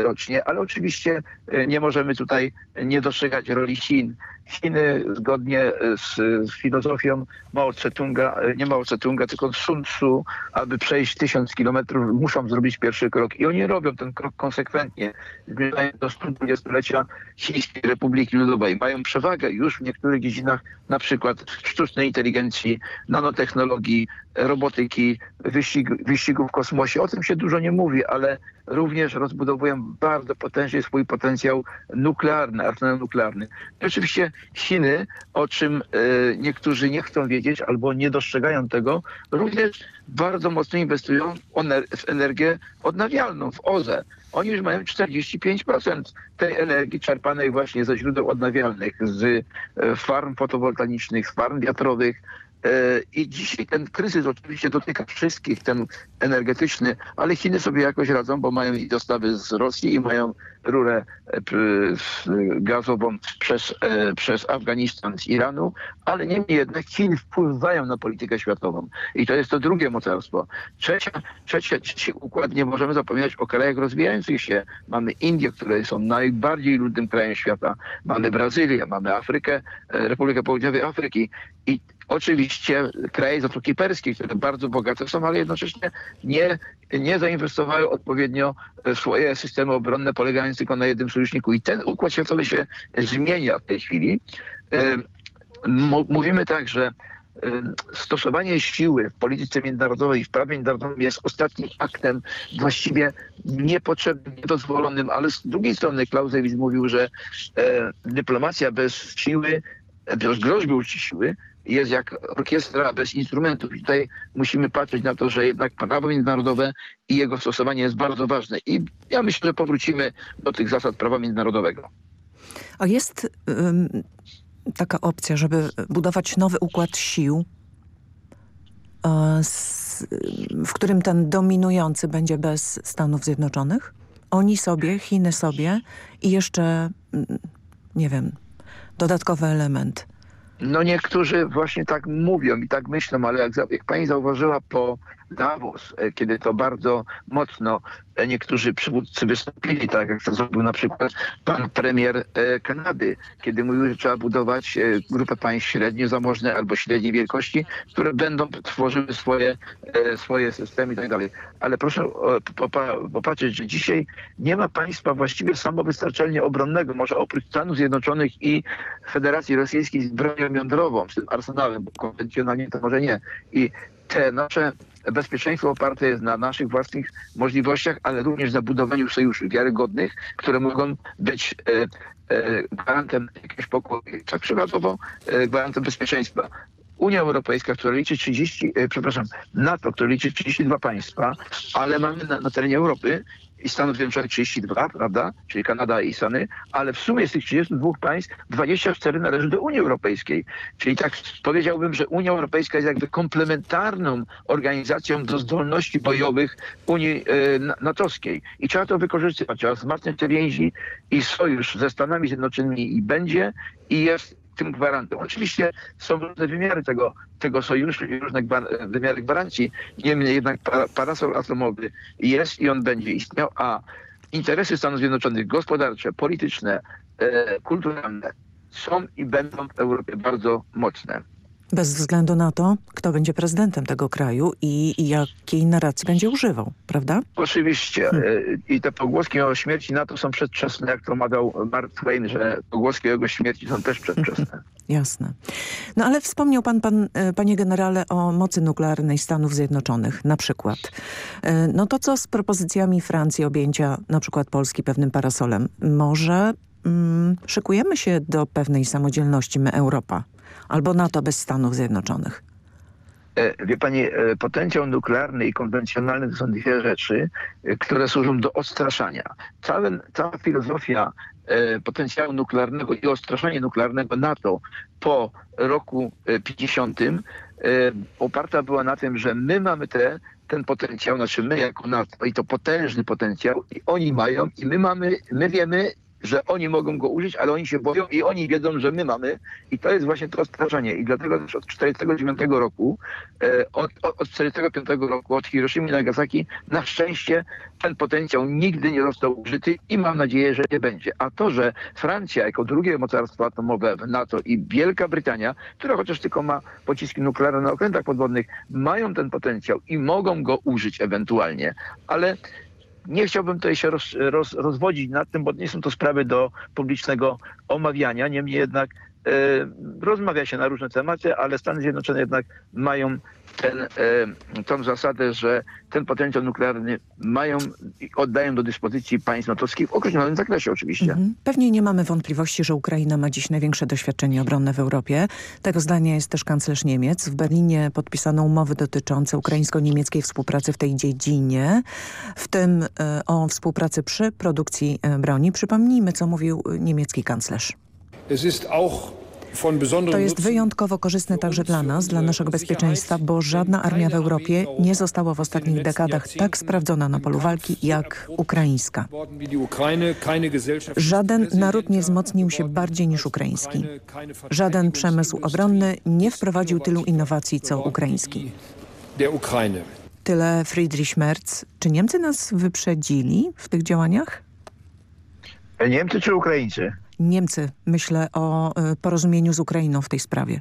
rocznie, ale oczywiście nie możemy tutaj nie dostrzegać roli Chin. Chiny zgodnie z, z filozofią Mao Tse-tunga, nie Mao Tse-tunga, tylko Sun Tzu, aby przejść tysiąc kilometrów, muszą zrobić pierwszy krok. I oni robią ten krok konsekwentnie. Zmierzają do 120-lecia Chińskiej Republiki Ludowej. Mają przewagę już w niektórych dziedzinach, na przykład sztucznej inteligencji, nanotechnologii, robotyki, wyścig, wyścigów w kosmosie. O tym się dużo nie mówi, ale również rozbudowują bardzo potężnie swój potencjał nuklearny, arsenał nuklearny. Oczywiście Chiny, o czym e, niektórzy nie chcą wiedzieć albo nie dostrzegają tego, również bardzo mocno inwestują w energię odnawialną, w OZE. Oni już mają 45% tej energii czerpanej właśnie ze źródeł odnawialnych, z e, farm fotowoltaicznych, z farm wiatrowych, I dzisiaj ten kryzys oczywiście dotyka wszystkich, ten energetyczny, ale Chiny sobie jakoś radzą, bo mają i dostawy z Rosji i mają rurę e, gazową przez, e, przez Afganistan z Iranu, ale niemniej jednak Chiny wpływają na politykę światową. I to jest to drugie mocarstwo. Trzecia, trzecia, trzeci układ, nie możemy zapominać o krajach rozwijających się. Mamy Indie, które są najbardziej ludnym krajem świata. Mamy Brazylię, mamy Afrykę, Republikę Południowej Afryki. I Oczywiście kraje Zatoki Perskiej, które bardzo bogate są, ale jednocześnie nie, nie zainwestowały odpowiednio w swoje systemy obronne, polegając tylko na jednym sojuszniku. I ten układ światowy się zmienia w tej chwili. Mówimy tak, że stosowanie siły w polityce międzynarodowej, w prawie międzynarodowym jest ostatnim aktem właściwie niepotrzebnym, niedozwolonym, ale z drugiej strony Clausewitz mówił, że dyplomacja bez siły, bez groźby użycia siły jest jak orkiestra bez instrumentów. I tutaj musimy patrzeć na to, że jednak prawo międzynarodowe i jego stosowanie jest bardzo ważne. I ja myślę, że powrócimy do tych zasad prawa międzynarodowego. A jest ym, taka opcja, żeby budować nowy układ sił, z, w którym ten dominujący będzie bez Stanów Zjednoczonych? Oni sobie, Chiny sobie i jeszcze, nie wiem, dodatkowy element. No niektórzy właśnie tak mówią i tak myślą, ale jak, jak pani zauważyła po Davos, e, kiedy to bardzo mocno e, niektórzy przywódcy wystąpili, tak jak to zrobił na przykład pan premier e, Kanady, kiedy mówił, że trzeba budować grupę państw średnio zamożne albo średniej wielkości, które będą tworzyły swoje, swoje systemy i tak dalej. Ale proszę popatrzeć, że dzisiaj nie ma państwa właściwie samowystarczalnie obronnego, może oprócz Stanów Zjednoczonych i Federacji Rosyjskiej z bronią jądrową, z tym arsenałem, bo konwencjonalnie to może nie. I te nasze bezpieczeństwo oparte jest na naszych własnych możliwościach, ale również na budowaniu sojuszy wiarygodnych, które mogą być e, e, gwarantem jakiegoś pokoju, tak przykładowo e, gwarantem bezpieczeństwa. Unia Europejska, która liczy 30, przepraszam, NATO, które liczy 32 państwa, ale mamy na, na terenie Europy i Stanów Zjednoczonych 32, prawda, czyli Kanada i Stany, ale w sumie z tych 32 państw 24 należy do Unii Europejskiej. Czyli tak powiedziałbym, że Unia Europejska jest jakby komplementarną organizacją do zdolności bojowych Unii e, natowskiej. I trzeba to wykorzystywać. Trzeba wzmacniać te więzi i sojusz ze Stanami Zjednoczonymi i będzie i jest tym gwarantem. Oczywiście są różne wymiary tego, tego sojuszu i różne wymiary gwarancji. Niemniej jednak parasol atomowy jest i on będzie istniał, a interesy Stanów Zjednoczonych gospodarcze, polityczne, e, kulturalne są i będą w Europie bardzo mocne. Bez względu na to, kto będzie prezydentem tego kraju i, i jakiej narracji będzie używał, prawda? Oczywiście. Hmm. I te pogłoski o śmierci NATO są przedwczesne, jak to mawiał Mark Twain, że pogłoski o jego śmierci są też przedwczesne. Jasne. No ale wspomniał pan, pan, e, panie generale, o mocy nuklearnej Stanów Zjednoczonych na przykład. E, no to co z propozycjami Francji objęcia na przykład Polski pewnym parasolem? Może mm, szykujemy się do pewnej samodzielności my, Europa? Albo NATO bez Stanów Zjednoczonych? E, wie pani, e, potencjał nuklearny i konwencjonalny to są dwie rzeczy, e, które służą do odstraszania. Całe, cała filozofia potencjału nuklearnego i odstraszania nuklearnego NATO po roku 50 oparta była na tym, że my mamy te, ten potencjał, znaczy my jako NATO i to potężny potencjał i oni mają i my mamy, my wiemy że oni mogą go użyć, ale oni się boją i oni wiedzą, że my mamy. I to jest właśnie to odstraszanie. I dlatego też od 1949 roku, e, od, od 1945 roku, od Hiroshima i Nagasaki, na szczęście ten potencjał nigdy nie został użyty i mam nadzieję, że nie będzie. A to, że Francja jako drugie mocarstwo atomowe w NATO i Wielka Brytania, która chociaż tylko ma pociski nuklearne na okrętach podwodnych, mają ten potencjał i mogą go użyć ewentualnie, ale nie chciałbym tutaj się roz, roz, rozwodzić nad tym, bo nie są to sprawy do publicznego omawiania. Niemniej jednak rozmawia się na różne tematy, ale Stany Zjednoczone jednak mają ten, e, tą zasadę, że ten potencjał nuklearny mają i oddają do dyspozycji państw natowskich w określonym zakresie oczywiście. Mhm. Pewnie nie mamy wątpliwości, że Ukraina ma dziś największe doświadczenie obronne w Europie. Tego zdania jest też kanclerz Niemiec. W Berlinie podpisano umowy dotyczące ukraińsko-niemieckiej współpracy w tej dziedzinie, w tym e, o współpracy przy produkcji e, broni. Przypomnijmy, co mówił niemiecki kanclerz. To jest wyjątkowo korzystne także dla nas, dla naszego bezpieczeństwa, bo żadna armia w Europie nie została w ostatnich dekadach tak sprawdzona na polu walki jak ukraińska. Żaden naród nie wzmocnił się bardziej niż ukraiński. Żaden przemysł obronny nie wprowadził tylu innowacji co ukraiński. Tyle Friedrich Merz. Czy Niemcy nas wyprzedzili w tych działaniach? Niemcy czy Ukraińcy? Niemcy. Myślę o e, porozumieniu z Ukrainą w tej sprawie.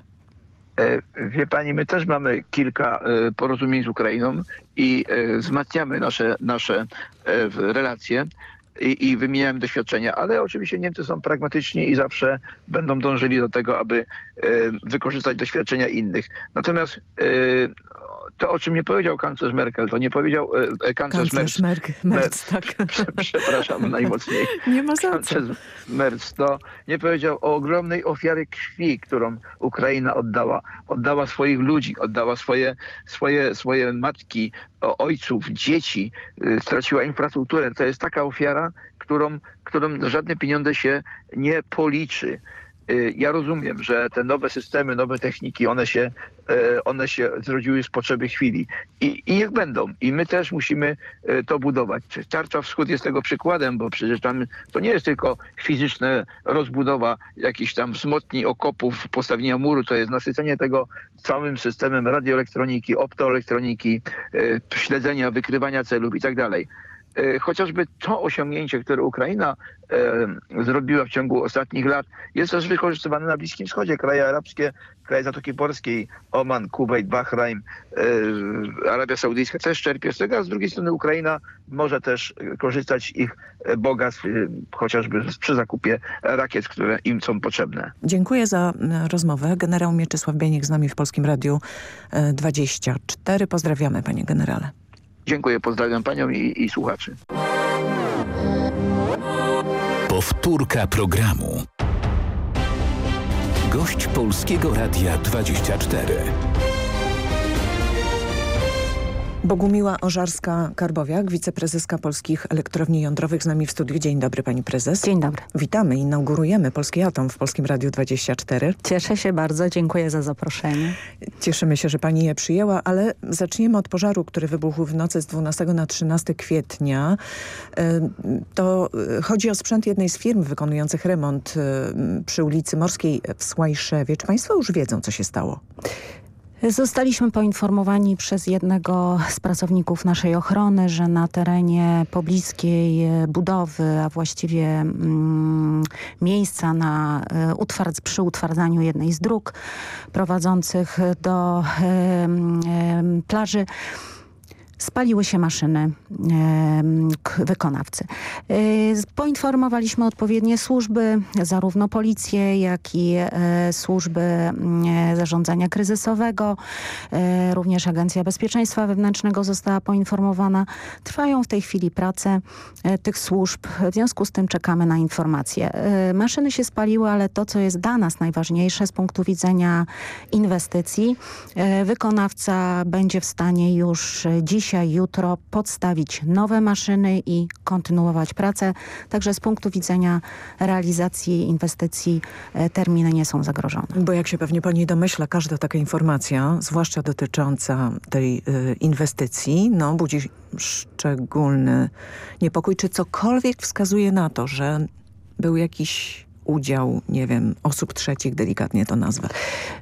E, wie pani, my też mamy kilka e, porozumień z Ukrainą i wzmacniamy nasze, nasze relacje. i, i wymieniają doświadczenia, ale oczywiście Niemcy są pragmatyczni i zawsze będą dążyli do tego, aby wykorzystać doświadczenia innych. Natomiast to, o czym nie powiedział kanclerz Merkel, to nie powiedział e, e kanclerz, kanclerz Merz, Merz, tak. Przepraszam najmocniej. Nie ma za co. Merz to nie powiedział o ogromnej ofiary krwi, którą Ukraina oddała. Oddała swoich ludzi, oddała swoje, swoje, swoje matki, ojców, dzieci, y, straciła infrastrukturę. To jest taka ofiara, którą, którą żadne pieniądze się nie policzy. Y, ja rozumiem, że te nowe systemy, nowe techniki, one się, y, one się zrodziły z potrzeby chwili I, i niech będą. I my też musimy y, to budować. Tarcza Wschód jest tego przykładem, bo przecież tam to nie jest tylko fizyczna rozbudowa jakichś tam wzmocni okopów, postawienia muru, to jest nasycenie tego całym systemem radioelektroniki, optoelektroniki, śledzenia, wykrywania celów i tak dalej. E, chociażby to osiągnięcie, które Ukraina e, zrobiła w ciągu ostatnich lat, jest też wykorzystywane na Bliskim Wschodzie. Kraje arabskie, kraje Zatoki Polskiej, Oman, Kuwait, Bahrain, e, Arabia Saudyjska też czerpie z tego, a z drugiej strony Ukraina może też korzystać z ich bogactw, chociażby przy zakupie rakiet, które im są potrzebne. Dziękuję za rozmowę. Generał Mieczysław Bieniek z nami w Polskim Radiu 24. Pozdrawiamy panie generale. Dziękuję, pozdrawiam panią i, i słuchaczy. Powtórka programu. Gość Polskiego Radia 24. Bogumiła Ożarska-Karbowiak, wiceprezeska Polskich Elektrowni Jądrowych z nami w studiu. Dzień dobry pani prezes. Dzień dobry. Witamy, inaugurujemy Polski Atom w Polskim Radiu 24. Cieszę się bardzo, dziękuję za zaproszenie. Cieszymy się, że pani je przyjęła, ale zaczniemy od pożaru, który wybuchł w nocy z 12 na 13 kwietnia. To e, chodzi o sprzęt jednej z firm wykonujących remont e, przy ulicy Morskiej w Słajszewie. Czy państwo już wiedzą, co się stało? Zostaliśmy poinformowani przez jednego z pracowników naszej ochrony, że na terenie pobliskiej budowy, a właściwie mm, miejsca na, e, utwardz, przy utwardzaniu jednej z dróg prowadzących do y, plaży spaliły się maszyny wykonawcy. E, poinformowaliśmy odpowiednie służby, zarówno policję, jak i e, służby mm, zarządzania kryzysowego. E, również Agencja Bezpieczeństwa Wewnętrznego została poinformowana. Trwają w tej chwili prace tych służb. W związku z tym czekamy na informacje. Maszyny się spaliły, ale to, co jest dla nas najważniejsze z punktu widzenia inwestycji, wykonawca będzie w stanie już dziś dzisiaj, jutro podstawić nowe maszyny i kontynuować pracę. Także z punktu widzenia realizacji inwestycji e, terminy nie są zagrożone. Bo jak się pewnie pani domyśla, każda taka informacja, zwłaszcza dotycząca tej y, inwestycji, no budzi szczególny niepokój. Czy cokolwiek wskazuje na to, że był jakiś udział, nie wiem, osób trzecich, delikatnie to nazwę?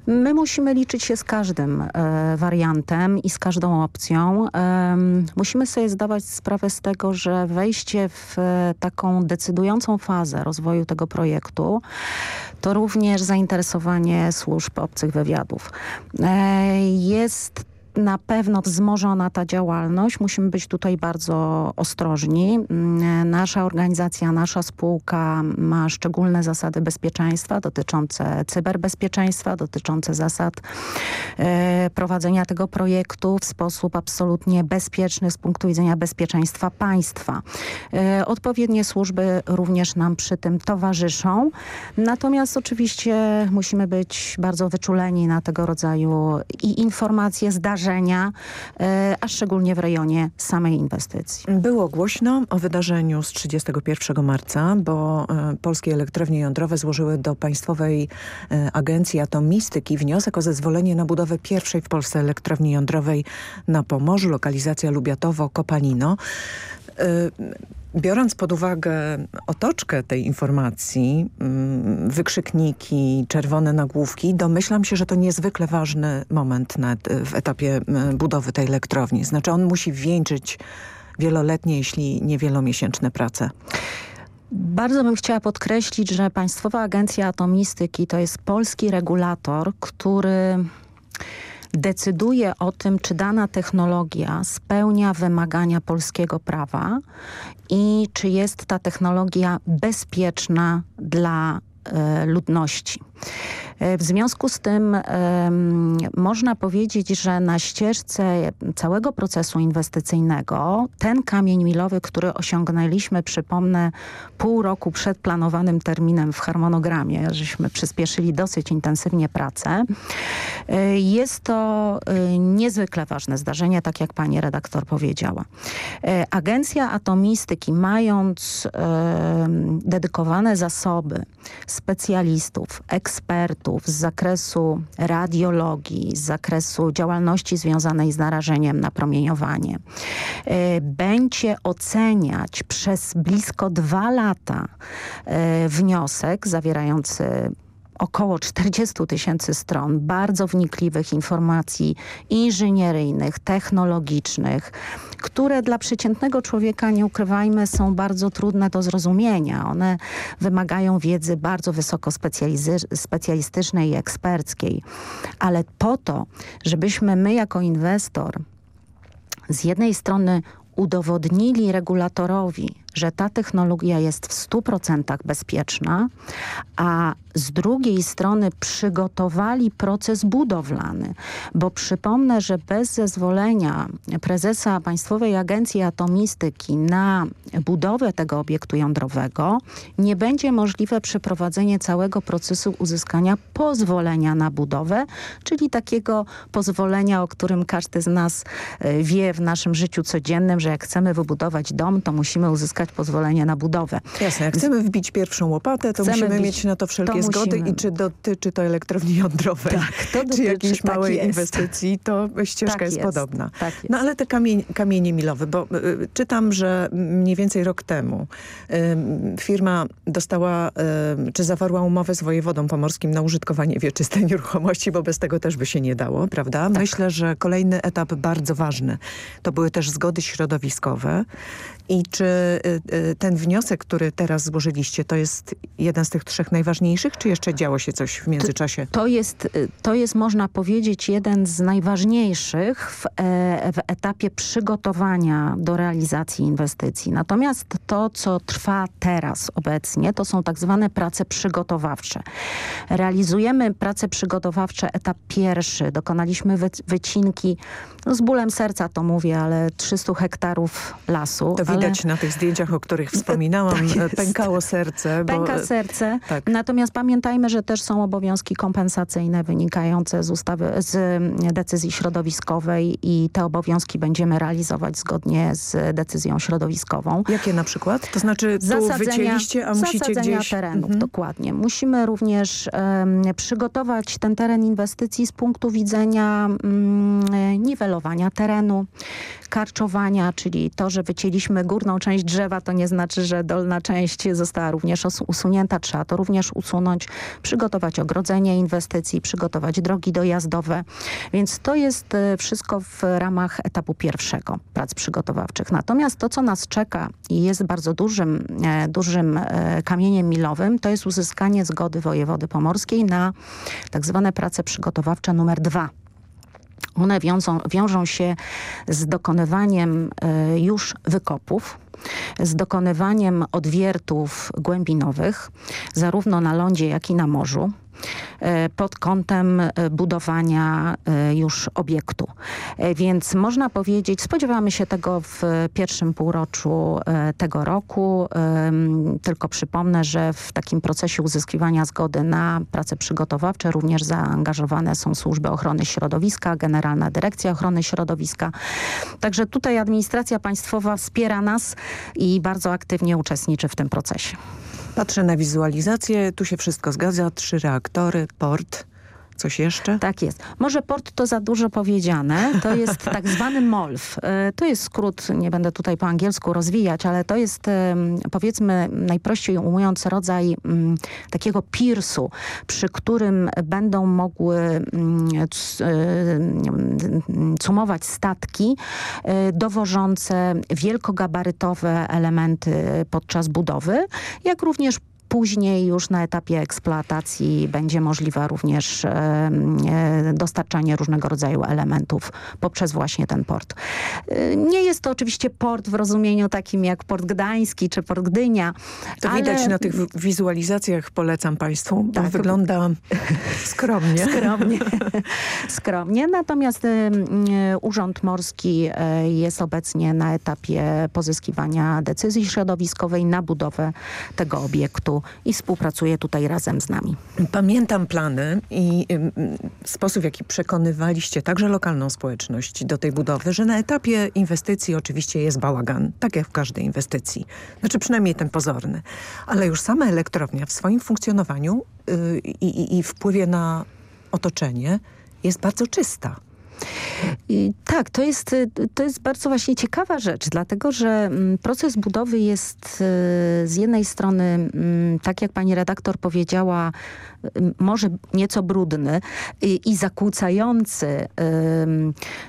My musimy liczyć się z każdym e, wariantem i z każdą opcją. E, musimy sobie zdawać sprawę z tego, że wejście w e, taką decydującą fazę rozwoju tego projektu to również zainteresowanie służb obcych wywiadów. E, jest na pewno wzmożona ta działalność. Musimy być tutaj bardzo ostrożni. Mm, nasza organizacja, nasza spółka ma szczególne zasady bezpieczeństwa dotyczące cyberbezpieczeństwa, dotyczące zasad e, prowadzenia tego projektu w sposób absolutnie bezpieczny z punktu widzenia bezpieczeństwa państwa. E, odpowiednie służby również nam przy tym towarzyszą. Natomiast oczywiście musimy być bardzo wyczuleni na tego rodzaju i informacje, zdarzenia, e, a szczególnie w rejonie samej inwestycji. Było głośno o wydarzeniu z 31 marca, bo e, polskie elektrownie jądrowe złożyły do Państwowej e, Agencji Atomistyki wniosek o zezwolenie na budowę pierwszej w Polsce elektrowni jądrowej na Pomorzu, lokalizacja Lubiatowo-Kopalino. Biorąc pod uwagę otoczkę tej informacji, mm, wykrzykniki, czerwone nagłówki, domyślam się, że to niezwykle ważny moment w etapie budowy tej elektrowni. Znaczy on musi wieńczyć wieloletnie, jeśli nie wielomiesięczne prace. Bardzo bym chciała podkreślić, że Państwowa Agencja Atomistyki to jest polski regulator, który decyduje o tym, czy dana technologia spełnia wymagania polskiego prawa i czy jest ta technologia bezpieczna dla e, ludności. E, w związku z tym można powiedzieć, że na ścieżce całego procesu inwestycyjnego ten kamień milowy, który osiągnęliśmy, przypomnę, pół roku przed planowanym terminem w harmonogramie, żeśmy przyspieszyli dosyć intensywnie pracę, e, jest to e, niezwykle ważne zdarzenie, tak jak pani redaktor powiedziała. Agencja Atomistyki, mając dedykowane zasoby specjalistów, ekspertów z zakresu radiologii, z zakresu działalności związanej z narażeniem na promieniowanie, e, będzie oceniać przez blisko dwa lata e, wniosek zawierający około 40 tysięcy stron bardzo wnikliwych informacji inżynieryjnych, technologicznych, które dla przeciętnego człowieka, nie ukrywajmy, są bardzo trudne do zrozumienia. One wymagają wiedzy bardzo wysoko specjalistycznej i eksperckiej. Ale po to, żebyśmy my jako inwestor z jednej strony udowodnili regulatorowi, że ta technologia jest w 100% bezpieczna, a z drugiej strony przygotowali proces budowlany, bo przypomnę, że bez zezwolenia prezesa Państwowej Agencji Atomistyki na budowę tego obiektu jądrowego nie będzie możliwe przeprowadzenie całego procesu uzyskania pozwolenia na budowę, czyli takiego pozwolenia, o którym każdy z nas e, wie w naszym życiu codziennym, że jak chcemy wybudować dom, to musimy uzyskać pozwolenie na budowę. Jasne, jak chcemy wbić pierwszą łopatę, to chcemy musimy mieć na to wszelkie to zgody musimy. i czy dotyczy to elektrowni jądrowej, tak, to dotyczy, czy jakiejś tak małej inwestycji, to ścieżka tak jest, jest, podobna. Tak jest. No ale te kamienie, kamienie milowe, bo y, y, czytam, że mniej więcej rok temu y, firma dostała, y, czy zawarła umowę z wojewodą pomorskim na użytkowanie wieczystej nieruchomości, bo bez tego też by się nie dało, prawda? Tak. Myślę, że kolejny etap bardzo ważny to były też zgody środowiskowe i czy ten wniosek, który teraz złożyliście, to jest jeden z tych trzech najważniejszych, czy jeszcze działo się coś w międzyczasie? To, to jest, y, to jest można powiedzieć, jeden z najważniejszych w, e, w etapie przygotowania do realizacji inwestycji. Natomiast to, co trwa teraz obecnie, to są tak zwane prace przygotowawcze. Realizujemy prace przygotowawcze, etap pierwszy. Dokonaliśmy wy, wycinki, no z bólem serca to mówię, ale 300 hektarów lasu. To widać ale... na tych zdjęciach, o których wspominałam. Tak pękało serce. Bo... Pęka serce. Tak. Natomiast pamiętajmy, że też są obowiązki kompensacyjne wynikające z ustawy, z decyzji środowiskowej i te obowiązki będziemy realizować zgodnie z decyzją środowiskową. Jakie na przykład? To znaczy tu zasadzenia, wycięliście, a musicie gdzieś... terenów, mhm. dokładnie. Musimy również um, przygotować ten teren inwestycji z punktu widzenia um, niwelowania terenu, karczowania, czyli to, że wycięliśmy górną część drzewa, to nie znaczy, że dolna część została również usunięta. Trzeba to również usunąć, przygotować ogrodzenie inwestycji, przygotować drogi dojazdowe. Więc to jest e, wszystko w ramach etapu pierwszego prac przygotowawczych. Natomiast to, co nas czeka i jest bardzo dużym, e, dużym e, kamieniem milowym, to jest uzyskanie zgody wojewody pomorskiej na tak zwane prace przygotowawcze numer dwa one wiążą, wiążą się z dokonywaniem e, już wykopów, z dokonywaniem odwiertów głębinowych, zarówno na lądzie, jak i na morzu. E, pod kątem e, budowania e, już obiektu. Więc można powiedzieć, spodziewamy się tego w pierwszym półroczu tego roku. Tylko przypomnę, że w takim procesie uzyskiwania zgody na prace przygotowawcze również zaangażowane są służby ochrony środowiska, Generalna Dyrekcja Ochrony Środowiska. Także tutaj administracja państwowa wspiera nas i bardzo aktywnie uczestniczy w tym procesie. Patrzę na wizualizację, tu się wszystko zgadza, trzy reaktory, port. Coś jeszcze? Tak jest. Może port to za dużo powiedziane. To jest tak zwany MOLF. E, to jest skrót, nie będę tutaj po angielsku rozwijać, ale to jest powiedzmy najprościej ujmując rodzaj mm, takiego piersu, przy którym będą mogły mm, e, cumować statki e, dowożące wielkogabarytowe elementy podczas budowy, jak również Później już na etapie eksploatacji będzie możliwe również e, dostarczanie różnego rodzaju elementów poprzez właśnie ten port. Nie jest to oczywiście port w rozumieniu takim jak Port Gdański czy Port Gdynia. To ale... widać na tych wizualizacjach, polecam Państwu, bo tak. wygląda skromnie. Skromnie. skromnie. Natomiast y, Urząd Morski y, jest obecnie na etapie pozyskiwania decyzji środowiskowej na budowę tego obiektu i współpracuje tutaj razem z nami. Pamiętam plany i y, sposób, w jaki przekonywaliście także lokalną społeczność do tej budowy, że na etapie inwestycji oczywiście jest bałagan, tak jak w każdej inwestycji. Znaczy przynajmniej ten pozorny. Ale już sama elektrownia w swoim funkcjonowaniu yy, i, i wpływie na otoczenie jest bardzo czysta. I tak, to jest, to jest bardzo właśnie ciekawa rzecz, dlatego że mm, proces budowy jest y, z jednej strony, mm, tak jak pani redaktor powiedziała, y, może nieco brudny i, i zakłócający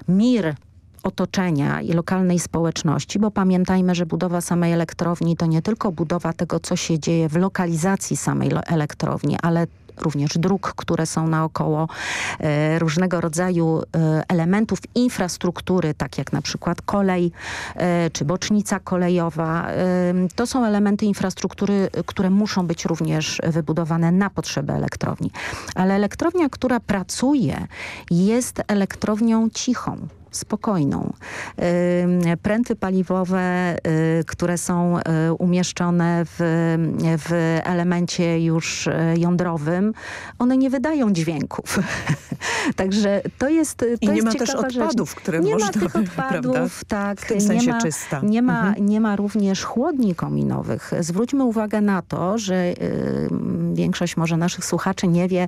mir otoczenia i lokalnej społeczności, bo pamiętajmy, że budowa samej elektrowni to nie tylko budowa tego, co się dzieje w lokalizacji samej elektrowni, ale również dróg, które są naokoło, e, różnego rodzaju e, elementów infrastruktury, tak jak na przykład kolej e, czy bocznica kolejowa. To są elementy infrastruktury, które muszą być również wybudowane na potrzeby elektrowni. Ale elektrownia, która pracuje jest elektrownią cichą spokojną. Pręty paliwowe, y, które są y, umieszczone w, w elemencie już y, jądrowym, one nie wydają dźwięków. Także to jest to I nie jest ma też odpadów, rzecz. które nie można... ma tych odpadów, tak. W tym sensie nie ma, czysta. Nie ma, mhm. nie ma również chłodni kominowych. Zwróćmy uwagę na to, że y, większość może naszych słuchaczy nie wie,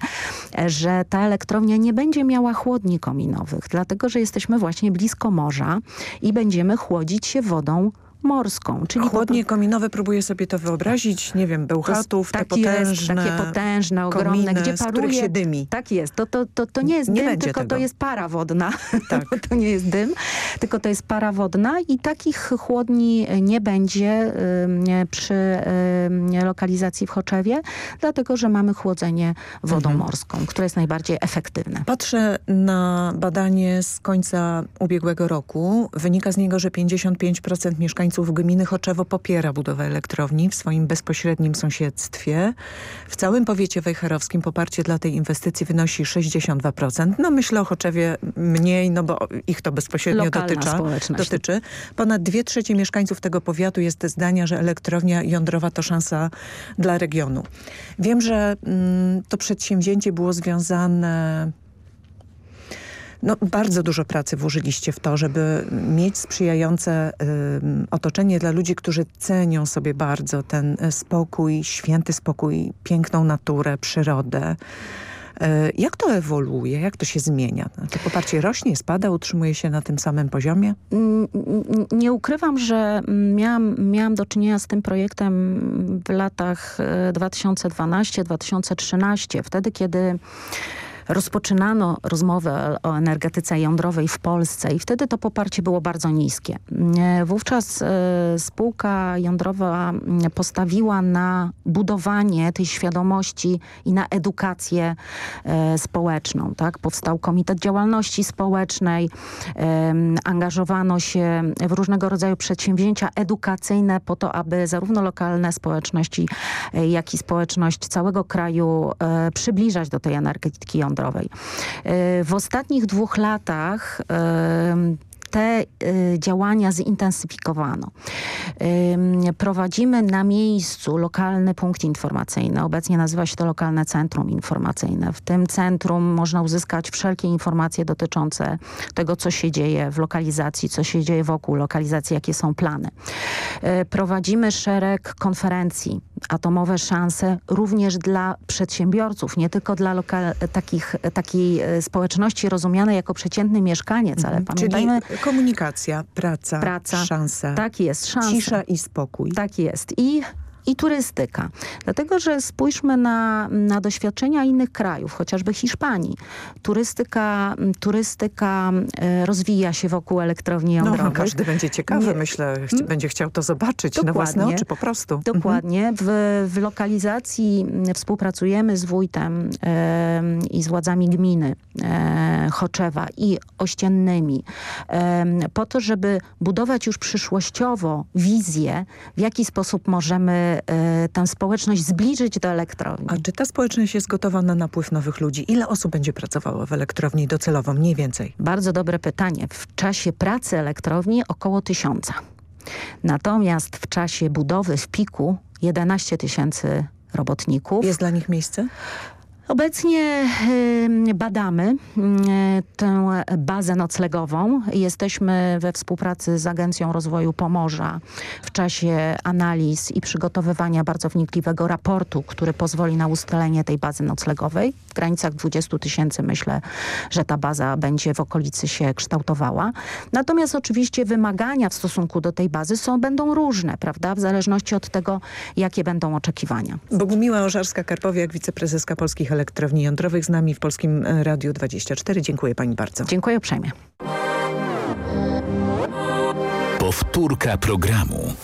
że ta elektrownia nie będzie miała chłodni kominowych, dlatego że jesteśmy właśnie blisko morza i będziemy chłodzić się wodą morską. Czyli Chłodnie po... kominowe, próbuję sobie to wyobrazić, nie wiem, bełchatów, tak te potężne jest, takie potężne, ogromne, kominy, gdzie paruje. się dymi. Tak jest. To, to, to, to nie jest nie dym, tylko tego. to jest para wodna. Tak. to nie jest dym, tylko to jest para wodna i takich chłodni nie będzie y, przy y, lokalizacji w Choczewie, dlatego, że mamy chłodzenie wodą mhm. morską, które jest najbardziej efektywne. Patrzę na badanie z końca ubiegłego roku. Wynika z niego, że 55% mieszkańców mieszkańców gminy Choczewo popiera budowę elektrowni w swoim bezpośrednim sąsiedztwie. W całym powiecie wejherowskim poparcie dla tej inwestycji wynosi 62%. No myślę o Choczewie mniej, no bo ich to bezpośrednio dotycza, dotyczy. Ponad dwie trzecie mieszkańców tego powiatu jest zdania, że elektrownia jądrowa to szansa dla regionu. Wiem, że mm, to przedsięwzięcie było związane no, bardzo dużo pracy włożyliście w to, żeby mieć sprzyjające y, otoczenie dla ludzi, którzy cenią sobie bardzo ten e, spokój, święty spokój, piękną naturę, przyrodę. Y, jak to ewoluuje? Jak to się zmienia? To poparcie rośnie, spada, utrzymuje się na tym samym poziomie? Mm, nie ukrywam, że miałam, miałam do czynienia z tym projektem w latach 2012-2013, e, wtedy kiedy rozpoczynano rozmowę o energetyce jądrowej w Polsce i wtedy to poparcie było bardzo niskie. E, wówczas e, spółka jądrowa postawiła na budowanie tej świadomości i na edukację e, społeczną. Tak? Powstał Komitet Działalności Społecznej, angażowano się w różnego rodzaju przedsięwzięcia edukacyjne po to, aby zarówno lokalne społeczności, jak i społeczność całego kraju przybliżać do tej energetyki jądrowej jądrowej. E, w ostatnich dwóch latach te y, działania zintensyfikowano. Y, prowadzimy na miejscu lokalny punkt informacyjny. Obecnie nazywa się to lokalne centrum informacyjne. W tym centrum można uzyskać wszelkie informacje dotyczące tego, co się dzieje w lokalizacji, co się dzieje wokół lokalizacji, jakie są plany. Y, prowadzimy szereg konferencji atomowe szanse również dla przedsiębiorców, nie tylko dla takich, takiej społeczności rozumianej jako przeciętny mieszkaniec, ale mhm. pamiętajmy... Czyli komunikacja, praca, praca szanse. Tak jest, szanse. Cisza i spokój. Tak jest. I i turystyka. Dlatego, że spójrzmy na, na doświadczenia innych krajów, chociażby Hiszpanii. Turystyka, turystyka e, rozwija się wokół elektrowni No, jądrowych. każdy będzie ciekawy, Nie- myślę, chci- będzie chciał to zobaczyć na własne oczy po prostu. Dokładnie. W, w lokalizacji współpracujemy z wójtem em, i z władzami gminy e, Choczewa i ościennymi em, po to, żeby budować już przyszłościowo wizję, w jaki sposób możemy e, tę społeczność zbliżyć do elektrowni. A czy ta społeczność jest gotowa na napływ nowych ludzi? Ile osób będzie pracowało w elektrowni docelowo? Mniej więcej. Bardzo dobre pytanie. W czasie pracy elektrowni około tysiąca. Natomiast w czasie budowy w piku 11 tysięcy robotników. Jest dla nich miejsce? Obecnie badamy tę bazę noclegową. Jesteśmy we współpracy z Agencją Rozwoju Pomorza w czasie analiz i przygotowywania bardzo wnikliwego raportu, który pozwoli na ustalenie tej bazy noclegowej. W granicach 20 tysięcy myślę, że ta baza będzie w okolicy się kształtowała. Natomiast oczywiście wymagania w stosunku do tej bazy są, będą różne, prawda? W zależności od tego, jakie będą oczekiwania. Bogumiła Ożarska-Karpowiak, wiceprezeska Polskich Elektrowni Jądrowych z nami w Polskim Radiu 24. Dziękuję pani bardzo. Dziękuję uprzejmie. Powtórka programu.